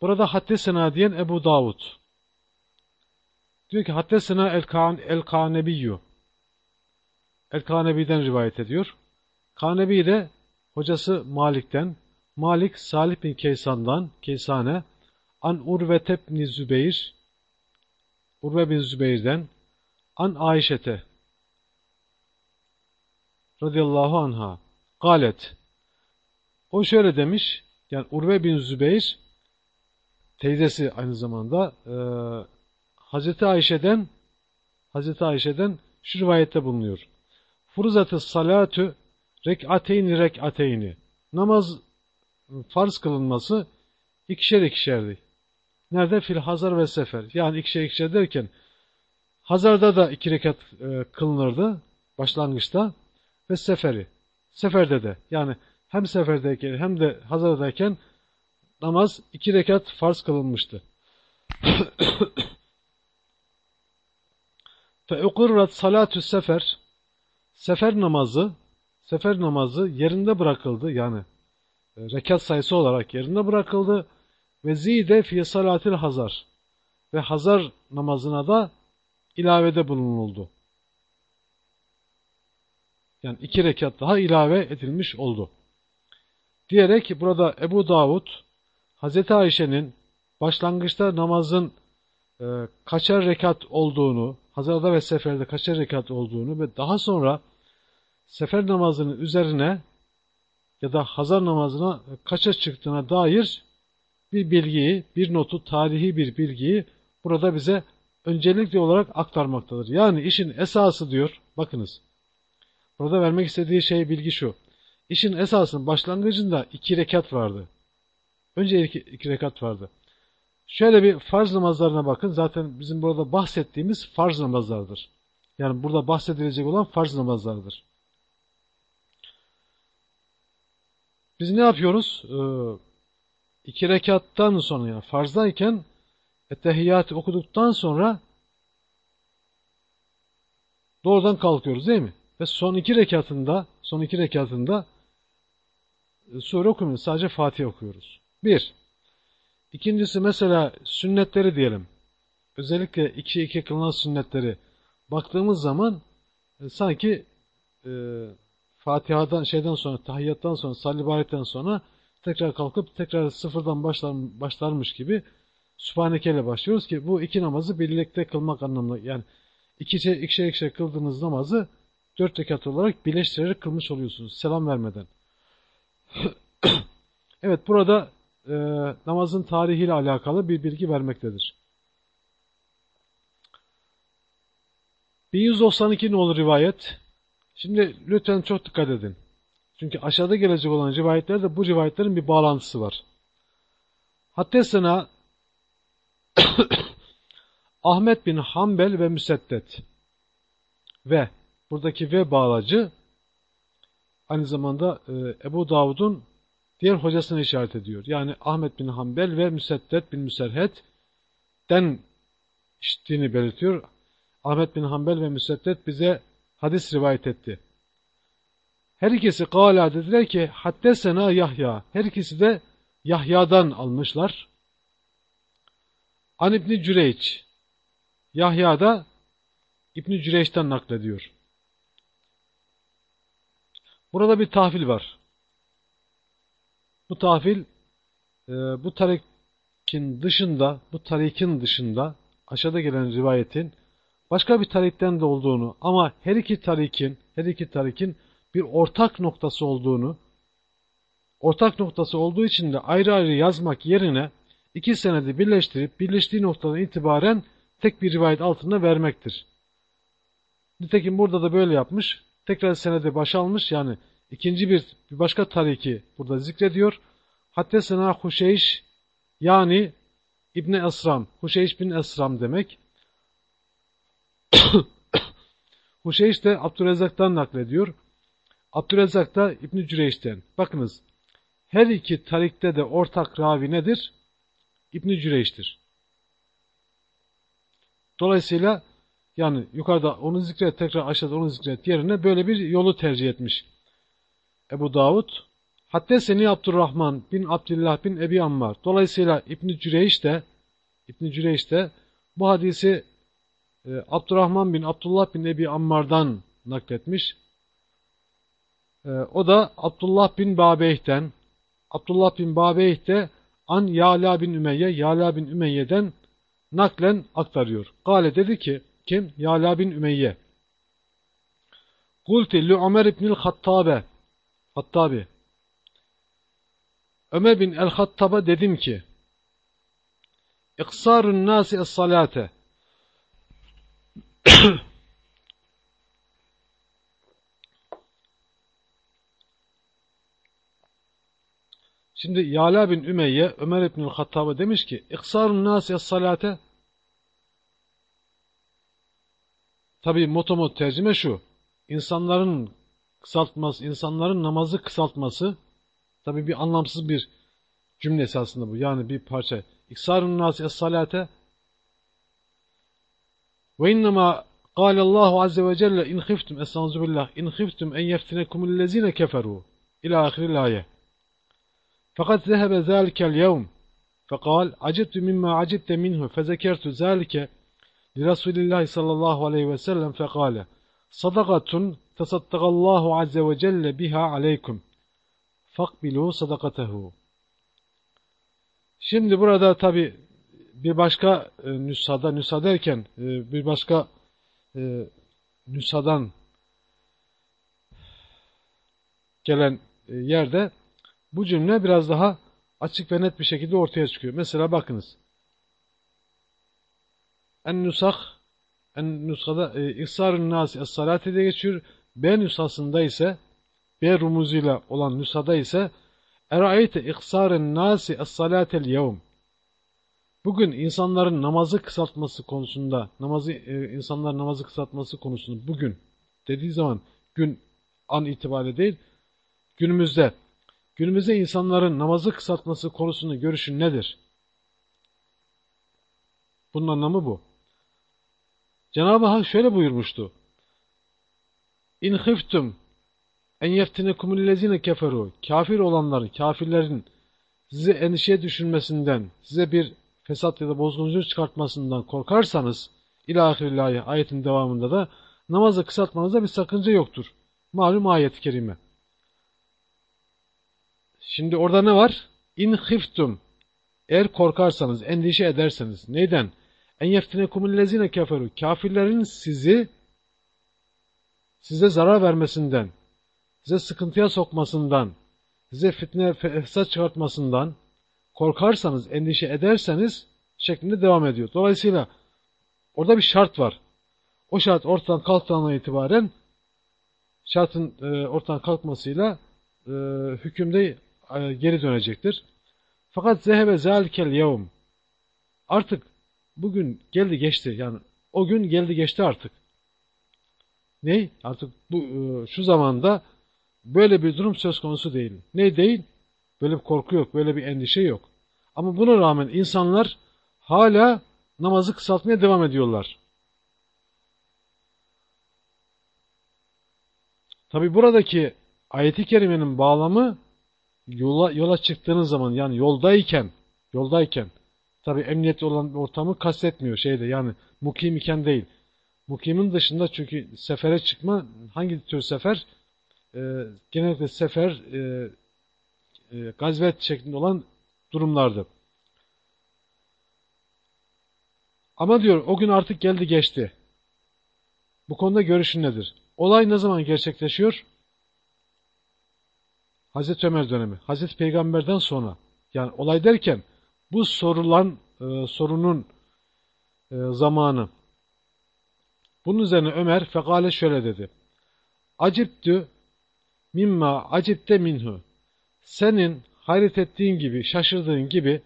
Burada haddesena diyen Ebu Davud. Diyor ki haddesena el-Kanebiyyü. El kanebiyyü El-Kanebi'den rivayet ediyor. Kanebi de hocası Malik'ten, Malik Salih bin Keysan'dan, Keysane, An Urve tebni Zübeyir, Urve bin Zübeyir'den, An Ayşete, radıyallahu anha, galet, o şöyle demiş, yani Urve bin Zübeyir, teyzesi aynı zamanda, e, Hazreti Ayşe'den Hazreti Ayşe'den şu rivayette bulunuyor. Furuzatı salatu rek'ateyni rek'ateyni. Namaz farz kılınması ikişer ikişerdi. Nerede? Fil hazar ve sefer. Yani ikişer ikişer derken hazarda da iki rekat e, kılınırdı başlangıçta ve seferi. Seferde de yani hem seferdeyken hem de hazardayken namaz iki rekat farz kılınmıştı. [COUGHS] فَاُقُرَّتْ salatü sefer Sefer namazı sefer namazı yerinde bırakıldı yani e, rekat sayısı olarak yerinde bırakıldı ve zide fi salatil hazar ve hazar namazına da ilavede bulunuldu. Yani iki rekat daha ilave edilmiş oldu. Diyerek burada Ebu Davud Hazreti Ayşe'nin başlangıçta namazın e, kaçar rekat olduğunu, Hazarda ve seferde kaçar rekat olduğunu ve daha sonra sefer namazının üzerine ya da hazar namazına kaça çıktığına dair bir bilgiyi, bir notu, tarihi bir bilgiyi burada bize öncelikli olarak aktarmaktadır. Yani işin esası diyor, bakınız, burada vermek istediği şey bilgi şu. İşin esasının başlangıcında iki rekat vardı. Önce iki, iki rekat vardı. Şöyle bir farz namazlarına bakın. Zaten bizim burada bahsettiğimiz farz namazlardır. Yani burada bahsedilecek olan farz namazlardır. Biz ne yapıyoruz? Ee, iki rekattan sonra yani farzdayken ettehiyyatı okuduktan sonra doğrudan kalkıyoruz değil mi? Ve son iki rekatında son iki rekatında sure okumuyoruz. Sadece Fatiha okuyoruz. Bir. İkincisi mesela sünnetleri diyelim. Özellikle iki iki kılınan sünnetleri baktığımız zaman e, sanki e, Fatiha'dan şeyden sonra, tahiyyattan sonra, salli sonra tekrar kalkıp tekrar sıfırdan başlar, başlarmış gibi Sübhaneke ile başlıyoruz ki bu iki namazı birlikte kılmak anlamına yani ikişer ikişer ikişer kıldığınız namazı dört rekat olarak birleştirerek kılmış oluyorsunuz selam vermeden. [COUGHS] evet burada e, namazın tarihiyle alakalı bir bilgi vermektedir. 1192 nolu rivayet. Şimdi lütfen çok dikkat edin. Çünkü aşağıda gelecek olan rivayetlerde bu rivayetlerin bir bağlantısı var. Hattesena [COUGHS] Ahmet bin Hanbel ve Müseddet ve buradaki ve bağlacı aynı zamanda e, Ebu Davud'un diğer hocasını işaret ediyor. Yani Ahmet bin Hanbel ve Müseddet bin Müserhet'ten işittiğini belirtiyor. Ahmet bin Hanbel ve Müseddet bize hadis rivayet etti. Her ikisi kâlâ dediler ki haddesena Yahya. Her ikisi de Yahya'dan almışlar. An İbni Cüreyç. Yahya da İbni Cüreyç'ten naklediyor. Burada bir tahvil var. Bu tahvil e, bu tarikin dışında, bu tarikin dışında aşağıda gelen rivayetin başka bir tarikten de olduğunu ama her iki tarikin, her iki tarikin bir ortak noktası olduğunu, ortak noktası olduğu için de ayrı ayrı yazmak yerine iki senedi birleştirip birleştiği noktadan itibaren tek bir rivayet altında vermektir. Nitekim burada da böyle yapmış. Tekrar senede baş almış yani ikinci bir, bir başka tariki burada zikrediyor. Hattesena Huşeyş yani İbni Esram, Huşeyş bin Esram demek. [COUGHS] Huşeyş de Abdurrezzak'tan naklediyor. Abdurrezzak da İbni Cüreyş'ten. Bakınız her iki tarikte de ortak ravi nedir? İbni Cüreyş'tir. Dolayısıyla yani yukarıda onu zikret tekrar aşağıda onu zikret yerine böyle bir yolu tercih etmiş. Ebu Davud Haddeseni Abdurrahman bin Abdullah bin Ebi Ammar. Dolayısıyla İbn Cüreyş de İbn Cüreyş de bu hadisi e, Abdurrahman bin Abdullah bin Ebi Ammar'dan nakletmiş. E, o da Abdullah bin Babeyh'ten Abdullah bin Babeyh de An Yala bin Ümeyye, Yala bin Ümeyye'den naklen aktarıyor. Gale dedi ki, kim? Yala bin Ümeyye. Kulti li Ömer ibnil Hattabe. Hattabi. Ömer bin el-Hattab'a dedim ki, İksarun nasi es-salate. Şimdi Yala bin Ümeyye Ömer İbnül Hattab'a demiş ki İksarun nâsiye salate Tabi motomot tercüme şu. İnsanların kısaltması, insanların namazı kısaltması tabi bir anlamsız bir cümlesi aslında bu. Yani bir parça. İksarun nâsiye salate ve innema قال الله عز وجل إن خفتم استعوذ بالله إن خفتم أن يفتنكم الذين كفروا إلى آخر الآية فقد ذهب ذلك اليوم فقال عجبت مما عجبت منه فذكرت ذلك لرسول الله صلى الله عليه وسلم فقال صدقة تصدق الله عز وجل بها عليكم فاقبلوا صدقته Şimdi burada tabi bir başka e, nüshada, nüsha derken e, bir başka e, nüshadan gelen e, yerde bu cümle biraz daha açık ve net bir şekilde ortaya çıkıyor. Mesela bakınız. En nusak en nuskada e, İksarın nasi es-salat diye geçiyor. B nüshasında ise B rumuzuyla olan nüshada ise Eraeyte iksarın nasi es-salatel yevm Bugün insanların namazı kısaltması konusunda, namazı e, insanlar namazı kısaltması konusunda bugün dediği zaman gün an itibariyle değil, günümüzde Günümüzde insanların namazı kısaltması konusunda görüşün nedir? Bunun anlamı bu. Cenab-ı Hak şöyle buyurmuştu. İn hıftum en yeftinekumüllezine keferu. Kafir olanların, kafirlerin sizi endişeye düşünmesinden, size bir fesat ya da bozgunculuk çıkartmasından korkarsanız ilahirillahi ayetin devamında da namazı kısaltmanızda bir sakınca yoktur. Malum ayet-i kerime. Şimdi orada ne var? İn hiftum. Eğer korkarsanız, endişe ederseniz. Neyden? En yeftinekumul lezine keferu. Kafirlerin sizi size zarar vermesinden, size sıkıntıya sokmasından, size fitne, fesat çıkartmasından korkarsanız, endişe ederseniz şeklinde devam ediyor. Dolayısıyla orada bir şart var. O şart ortadan kalktığından itibaren şartın e, ortadan kalkmasıyla e, hükümde e, geri dönecektir. Fakat zehebe zalikel yevm artık bugün geldi geçti yani o gün geldi geçti artık. Ne? Artık bu e, şu zamanda böyle bir durum söz konusu değil. Ne değil? Böyle bir korku yok, böyle bir endişe yok. Ama buna rağmen insanlar hala namazı kısaltmaya devam ediyorlar. Tabi buradaki ayeti kerimenin bağlamı yola, yola çıktığınız zaman yani yoldayken yoldayken tabi emniyetli olan ortamı kastetmiyor şeyde yani mukim iken değil. Mukimin dışında çünkü sefere çıkma hangi tür sefer? Ee, genellikle sefer e, e, gazvet şeklinde olan durumlardı. Ama diyor o gün artık geldi geçti. Bu konuda görüşün nedir? Olay ne zaman gerçekleşiyor? Hazreti Ömer dönemi. Hazreti Peygamber'den sonra. Yani olay derken bu sorulan e, sorunun e, zamanı. Bunun üzerine Ömer fekale şöyle dedi. Aciptü mimma acipte minhu. Senin hayret ettiğin gibi, şaşırdığın gibi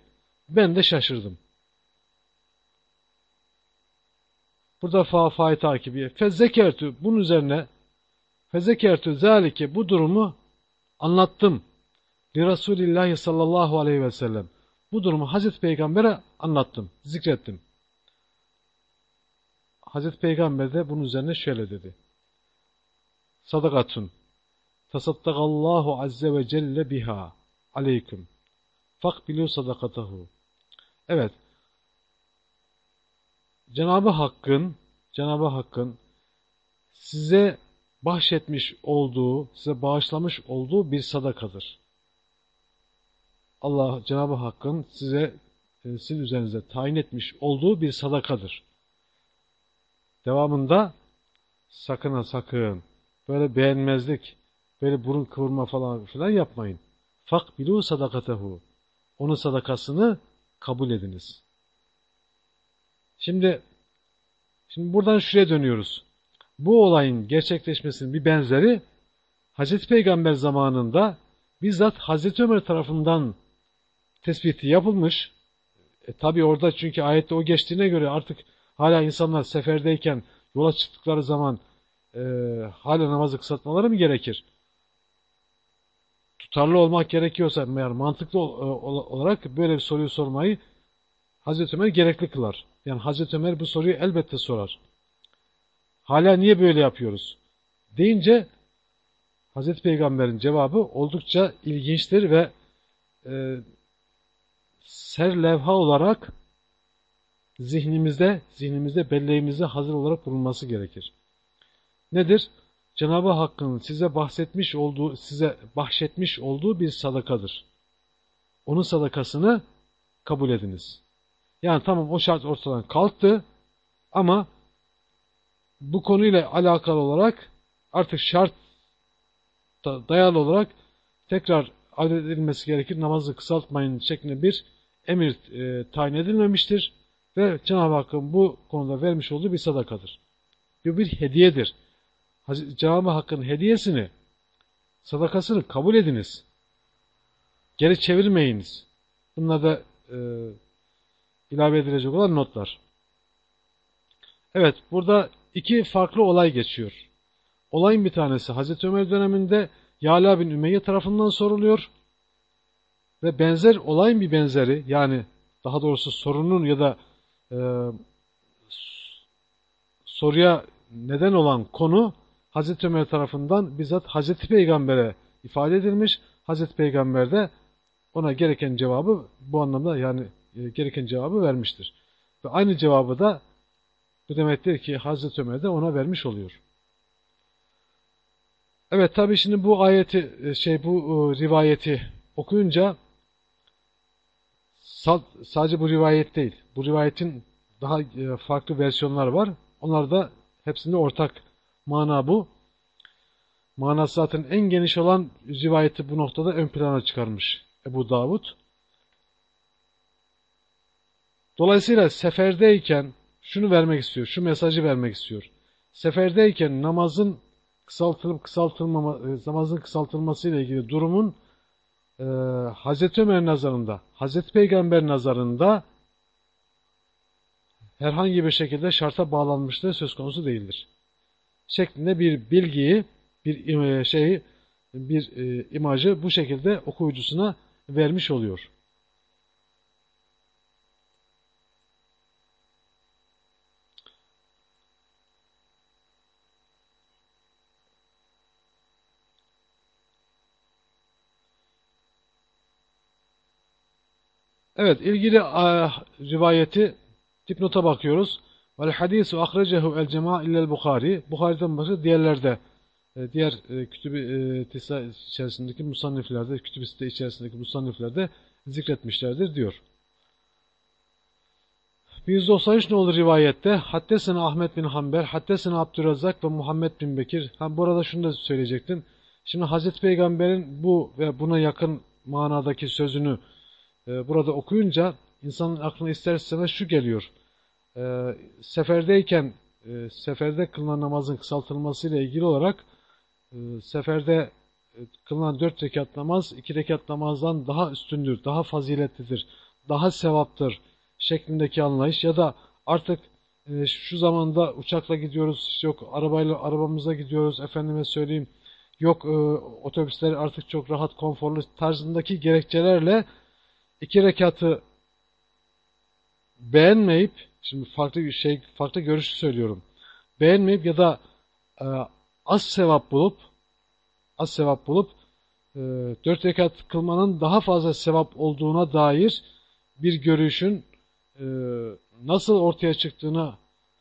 ben de şaşırdım. Burada fa fa'yı takibi. Fezzekertü bunun üzerine fezekertü zalike bu durumu anlattım. Li Resulillahi sallallahu aleyhi ve sellem. Bu durumu Hazreti Peygamber'e anlattım, zikrettim. Hazreti Peygamber de bunun üzerine şöyle dedi. Sadakatun. Tasaddakallahu azze ve celle biha aleyküm. Fakbilu sadakatahu. Evet. Cenabı Hakk'ın Cenabı Hakk'ın size bahşetmiş olduğu, size bağışlamış olduğu bir sadakadır. Allah Cenab-ı Hakk'ın size e, sizin üzerinize tayin etmiş olduğu bir sadakadır. Devamında sakın ha sakın böyle beğenmezlik, böyle burun kıvırma falan filan yapmayın. Fak bilu sadakatehu. Onun sadakasını kabul ediniz. Şimdi şimdi buradan şuraya dönüyoruz bu olayın gerçekleşmesinin bir benzeri Hazreti Peygamber zamanında bizzat Hazreti Ömer tarafından tespiti yapılmış. E, Tabi orada çünkü ayette o geçtiğine göre artık hala insanlar seferdeyken yola çıktıkları zaman e, hala namazı kısaltmaları mı gerekir? Tutarlı olmak gerekiyorsa eğer mantıklı e, olarak böyle bir soruyu sormayı Hazreti Ömer gerekli kılar. Yani Hazreti Ömer bu soruyu elbette sorar. Hala niye böyle yapıyoruz? Deyince Hazreti Peygamber'in cevabı oldukça ilginçtir ve e, ser levha olarak zihnimizde, zihnimizde belleğimizde hazır olarak bulunması gerekir. Nedir? Cenab-ı Hakk'ın size bahsetmiş olduğu, size bahşetmiş olduğu bir sadakadır. Onun sadakasını kabul ediniz. Yani tamam o şart ortadan kalktı ama bu konuyla alakalı olarak artık şart dayalı olarak tekrar adet edilmesi gerekir. Namazı kısaltmayın şeklinde bir emir e, tayin edilmemiştir. Ve Cenab-ı Hakk'ın bu konuda vermiş olduğu bir sadakadır. Bu bir hediyedir. Cenab-ı Hakk'ın hediyesini, sadakasını kabul ediniz. Geri çevirmeyiniz. Bunlar da e, ilave edilecek olan notlar. Evet, burada iki farklı olay geçiyor. Olayın bir tanesi Hazreti Ömer döneminde Yala bin Ümeyye tarafından soruluyor. Ve benzer olayın bir benzeri yani daha doğrusu sorunun ya da e, soruya neden olan konu Hazreti Ömer tarafından bizzat Hazreti Peygamber'e ifade edilmiş. Hazreti Peygamber de ona gereken cevabı bu anlamda yani e, gereken cevabı vermiştir. Ve aynı cevabı da bu demektir ki Hazreti Ömer de ona vermiş oluyor. Evet tabii şimdi bu ayeti e, şey bu e, rivayeti okuyunca sadece bu rivayet değil. Bu rivayetin daha e, farklı versiyonları var. Onlar da hepsinde ortak mana bu. Manası zaten en geniş olan rivayeti bu noktada ön plana çıkarmış Ebu Davud. Dolayısıyla seferdeyken şunu vermek istiyor, şu mesajı vermek istiyor. Seferdeyken namazın kısaltılıp kısaltılmama, e, namazın kısaltılması ile ilgili durumun e, Hazreti Ömer nazarında, Hazreti Peygamber nazarında herhangi bir şekilde şarta bağlanmışlığı söz konusu değildir. Şeklinde bir bilgiyi, bir şeyi, bir e, imajı bu şekilde okuyucusuna vermiş oluyor. Evet, ilgili a, rivayeti dipnota bakıyoruz. Vel hadisu ahrecehu el cema illel Bukhari. Bukhari'den başka diğerlerde e, diğer e, kütübü tisa içerisindeki musanniflerde, kütüb site içerisindeki musanniflerde zikretmişlerdir diyor. 193 ne olur rivayette? Haddesena Ahmet bin Hanbel, Haddesena Abdurrazak ve Muhammed bin Bekir. Ha, bu arada şunu da söyleyecektim. Şimdi Hazreti Peygamber'in bu ve buna yakın manadaki sözünü e, burada okuyunca insanın aklına ister istemez şu geliyor. E, seferdeyken e, seferde kılınan namazın kısaltılması ile ilgili olarak e, seferde e, kılınan dört rekat namaz iki rekat namazdan daha üstündür, daha faziletlidir, daha sevaptır şeklindeki anlayış ya da artık şu zamanda uçakla gidiyoruz, yok arabayla arabamıza gidiyoruz, efendime söyleyeyim, yok otobüsler artık çok rahat, konforlu tarzındaki gerekçelerle iki rekatı beğenmeyip, şimdi farklı bir şey, farklı görüşü söylüyorum, beğenmeyip ya da e, az sevap bulup, az sevap bulup, e, dört rekat kılmanın daha fazla sevap olduğuna dair bir görüşün e, nasıl ortaya çıktığını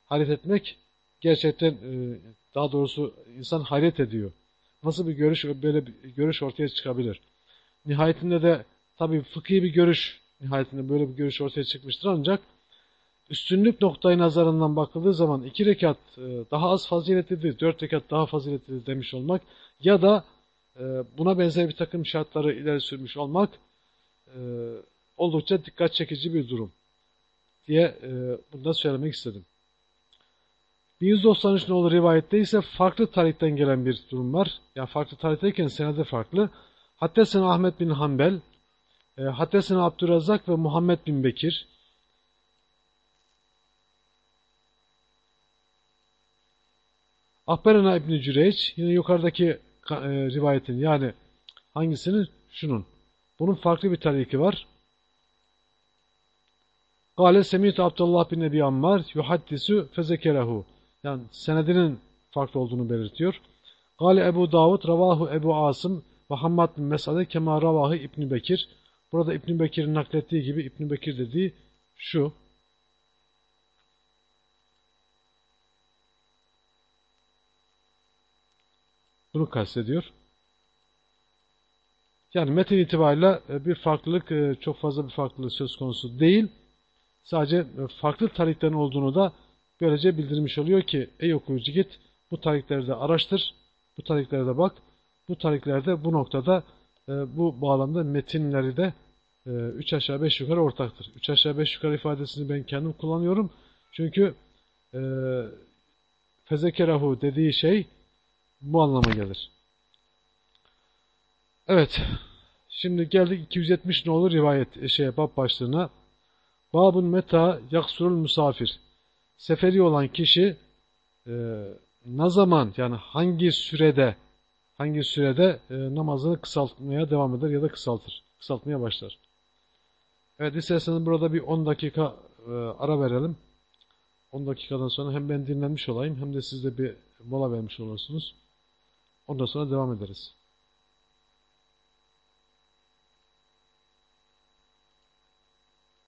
hayret etmek gerçekten e, daha doğrusu insan hayret ediyor. Nasıl bir görüş böyle bir görüş ortaya çıkabilir? Nihayetinde de tabii fıkhi bir görüş nihayetinde böyle bir görüş ortaya çıkmıştır ancak üstünlük noktayı nazarından bakıldığı zaman iki rekat e, daha az faziletlidir, dört rekat daha faziletlidir demiş olmak ya da e, buna benzer bir takım şartları ileri sürmüş olmak e, oldukça dikkat çekici bir durum diye bunu da söylemek istedim. 1193 nolu rivayette ise farklı tarihten gelen bir durum var. Yani farklı tarihteyken senede farklı. Hatta Ahmet bin Hanbel, Haddesena Abdurrazak ve Muhammed bin Bekir. Ahberena İbni Cüreyç, yine yukarıdaki e, rivayetin yani hangisinin? Şunun. Bunun farklı bir tariki var. Gale semit Abdullah bin Ebi Ammar yuhaddisu fezekerahu. Yani senedinin farklı olduğunu belirtiyor. Gale Ebu Davud ravahu Ebu Asım ve Hammad bin Mesade kema ravahu İbn Bekir. Burada İbn Bekir'in naklettiği gibi İbn Bekir dediği şu. Bunu kastediyor. Yani metin itibariyle e, bir farklılık, e, çok fazla bir farklılık söz konusu değil. Sadece e, farklı tarihlerin olduğunu da böylece bildirmiş oluyor ki ey okuyucu git bu tarihleri de araştır, bu tarihlere de bak. Bu tarihlerde bu noktada bu bağlamda metinleri de 3 aşağı 5 yukarı ortaktır. 3 aşağı 5 yukarı ifadesini ben kendim kullanıyorum. Çünkü e, fezekerahu dediği şey bu anlama gelir. Evet. Şimdi geldik 270 ne olur rivayet e, şeye bab başlığına. Babun meta yaksurul musafir. Seferi olan kişi e, ne zaman yani hangi sürede hangi sürede e, namazını kısaltmaya devam eder ya da kısaltır. Kısaltmaya başlar. Evet isterseniz burada bir 10 dakika e, ara verelim. 10 dakikadan sonra hem ben dinlenmiş olayım hem de siz de bir mola vermiş olursunuz. Ondan sonra devam ederiz.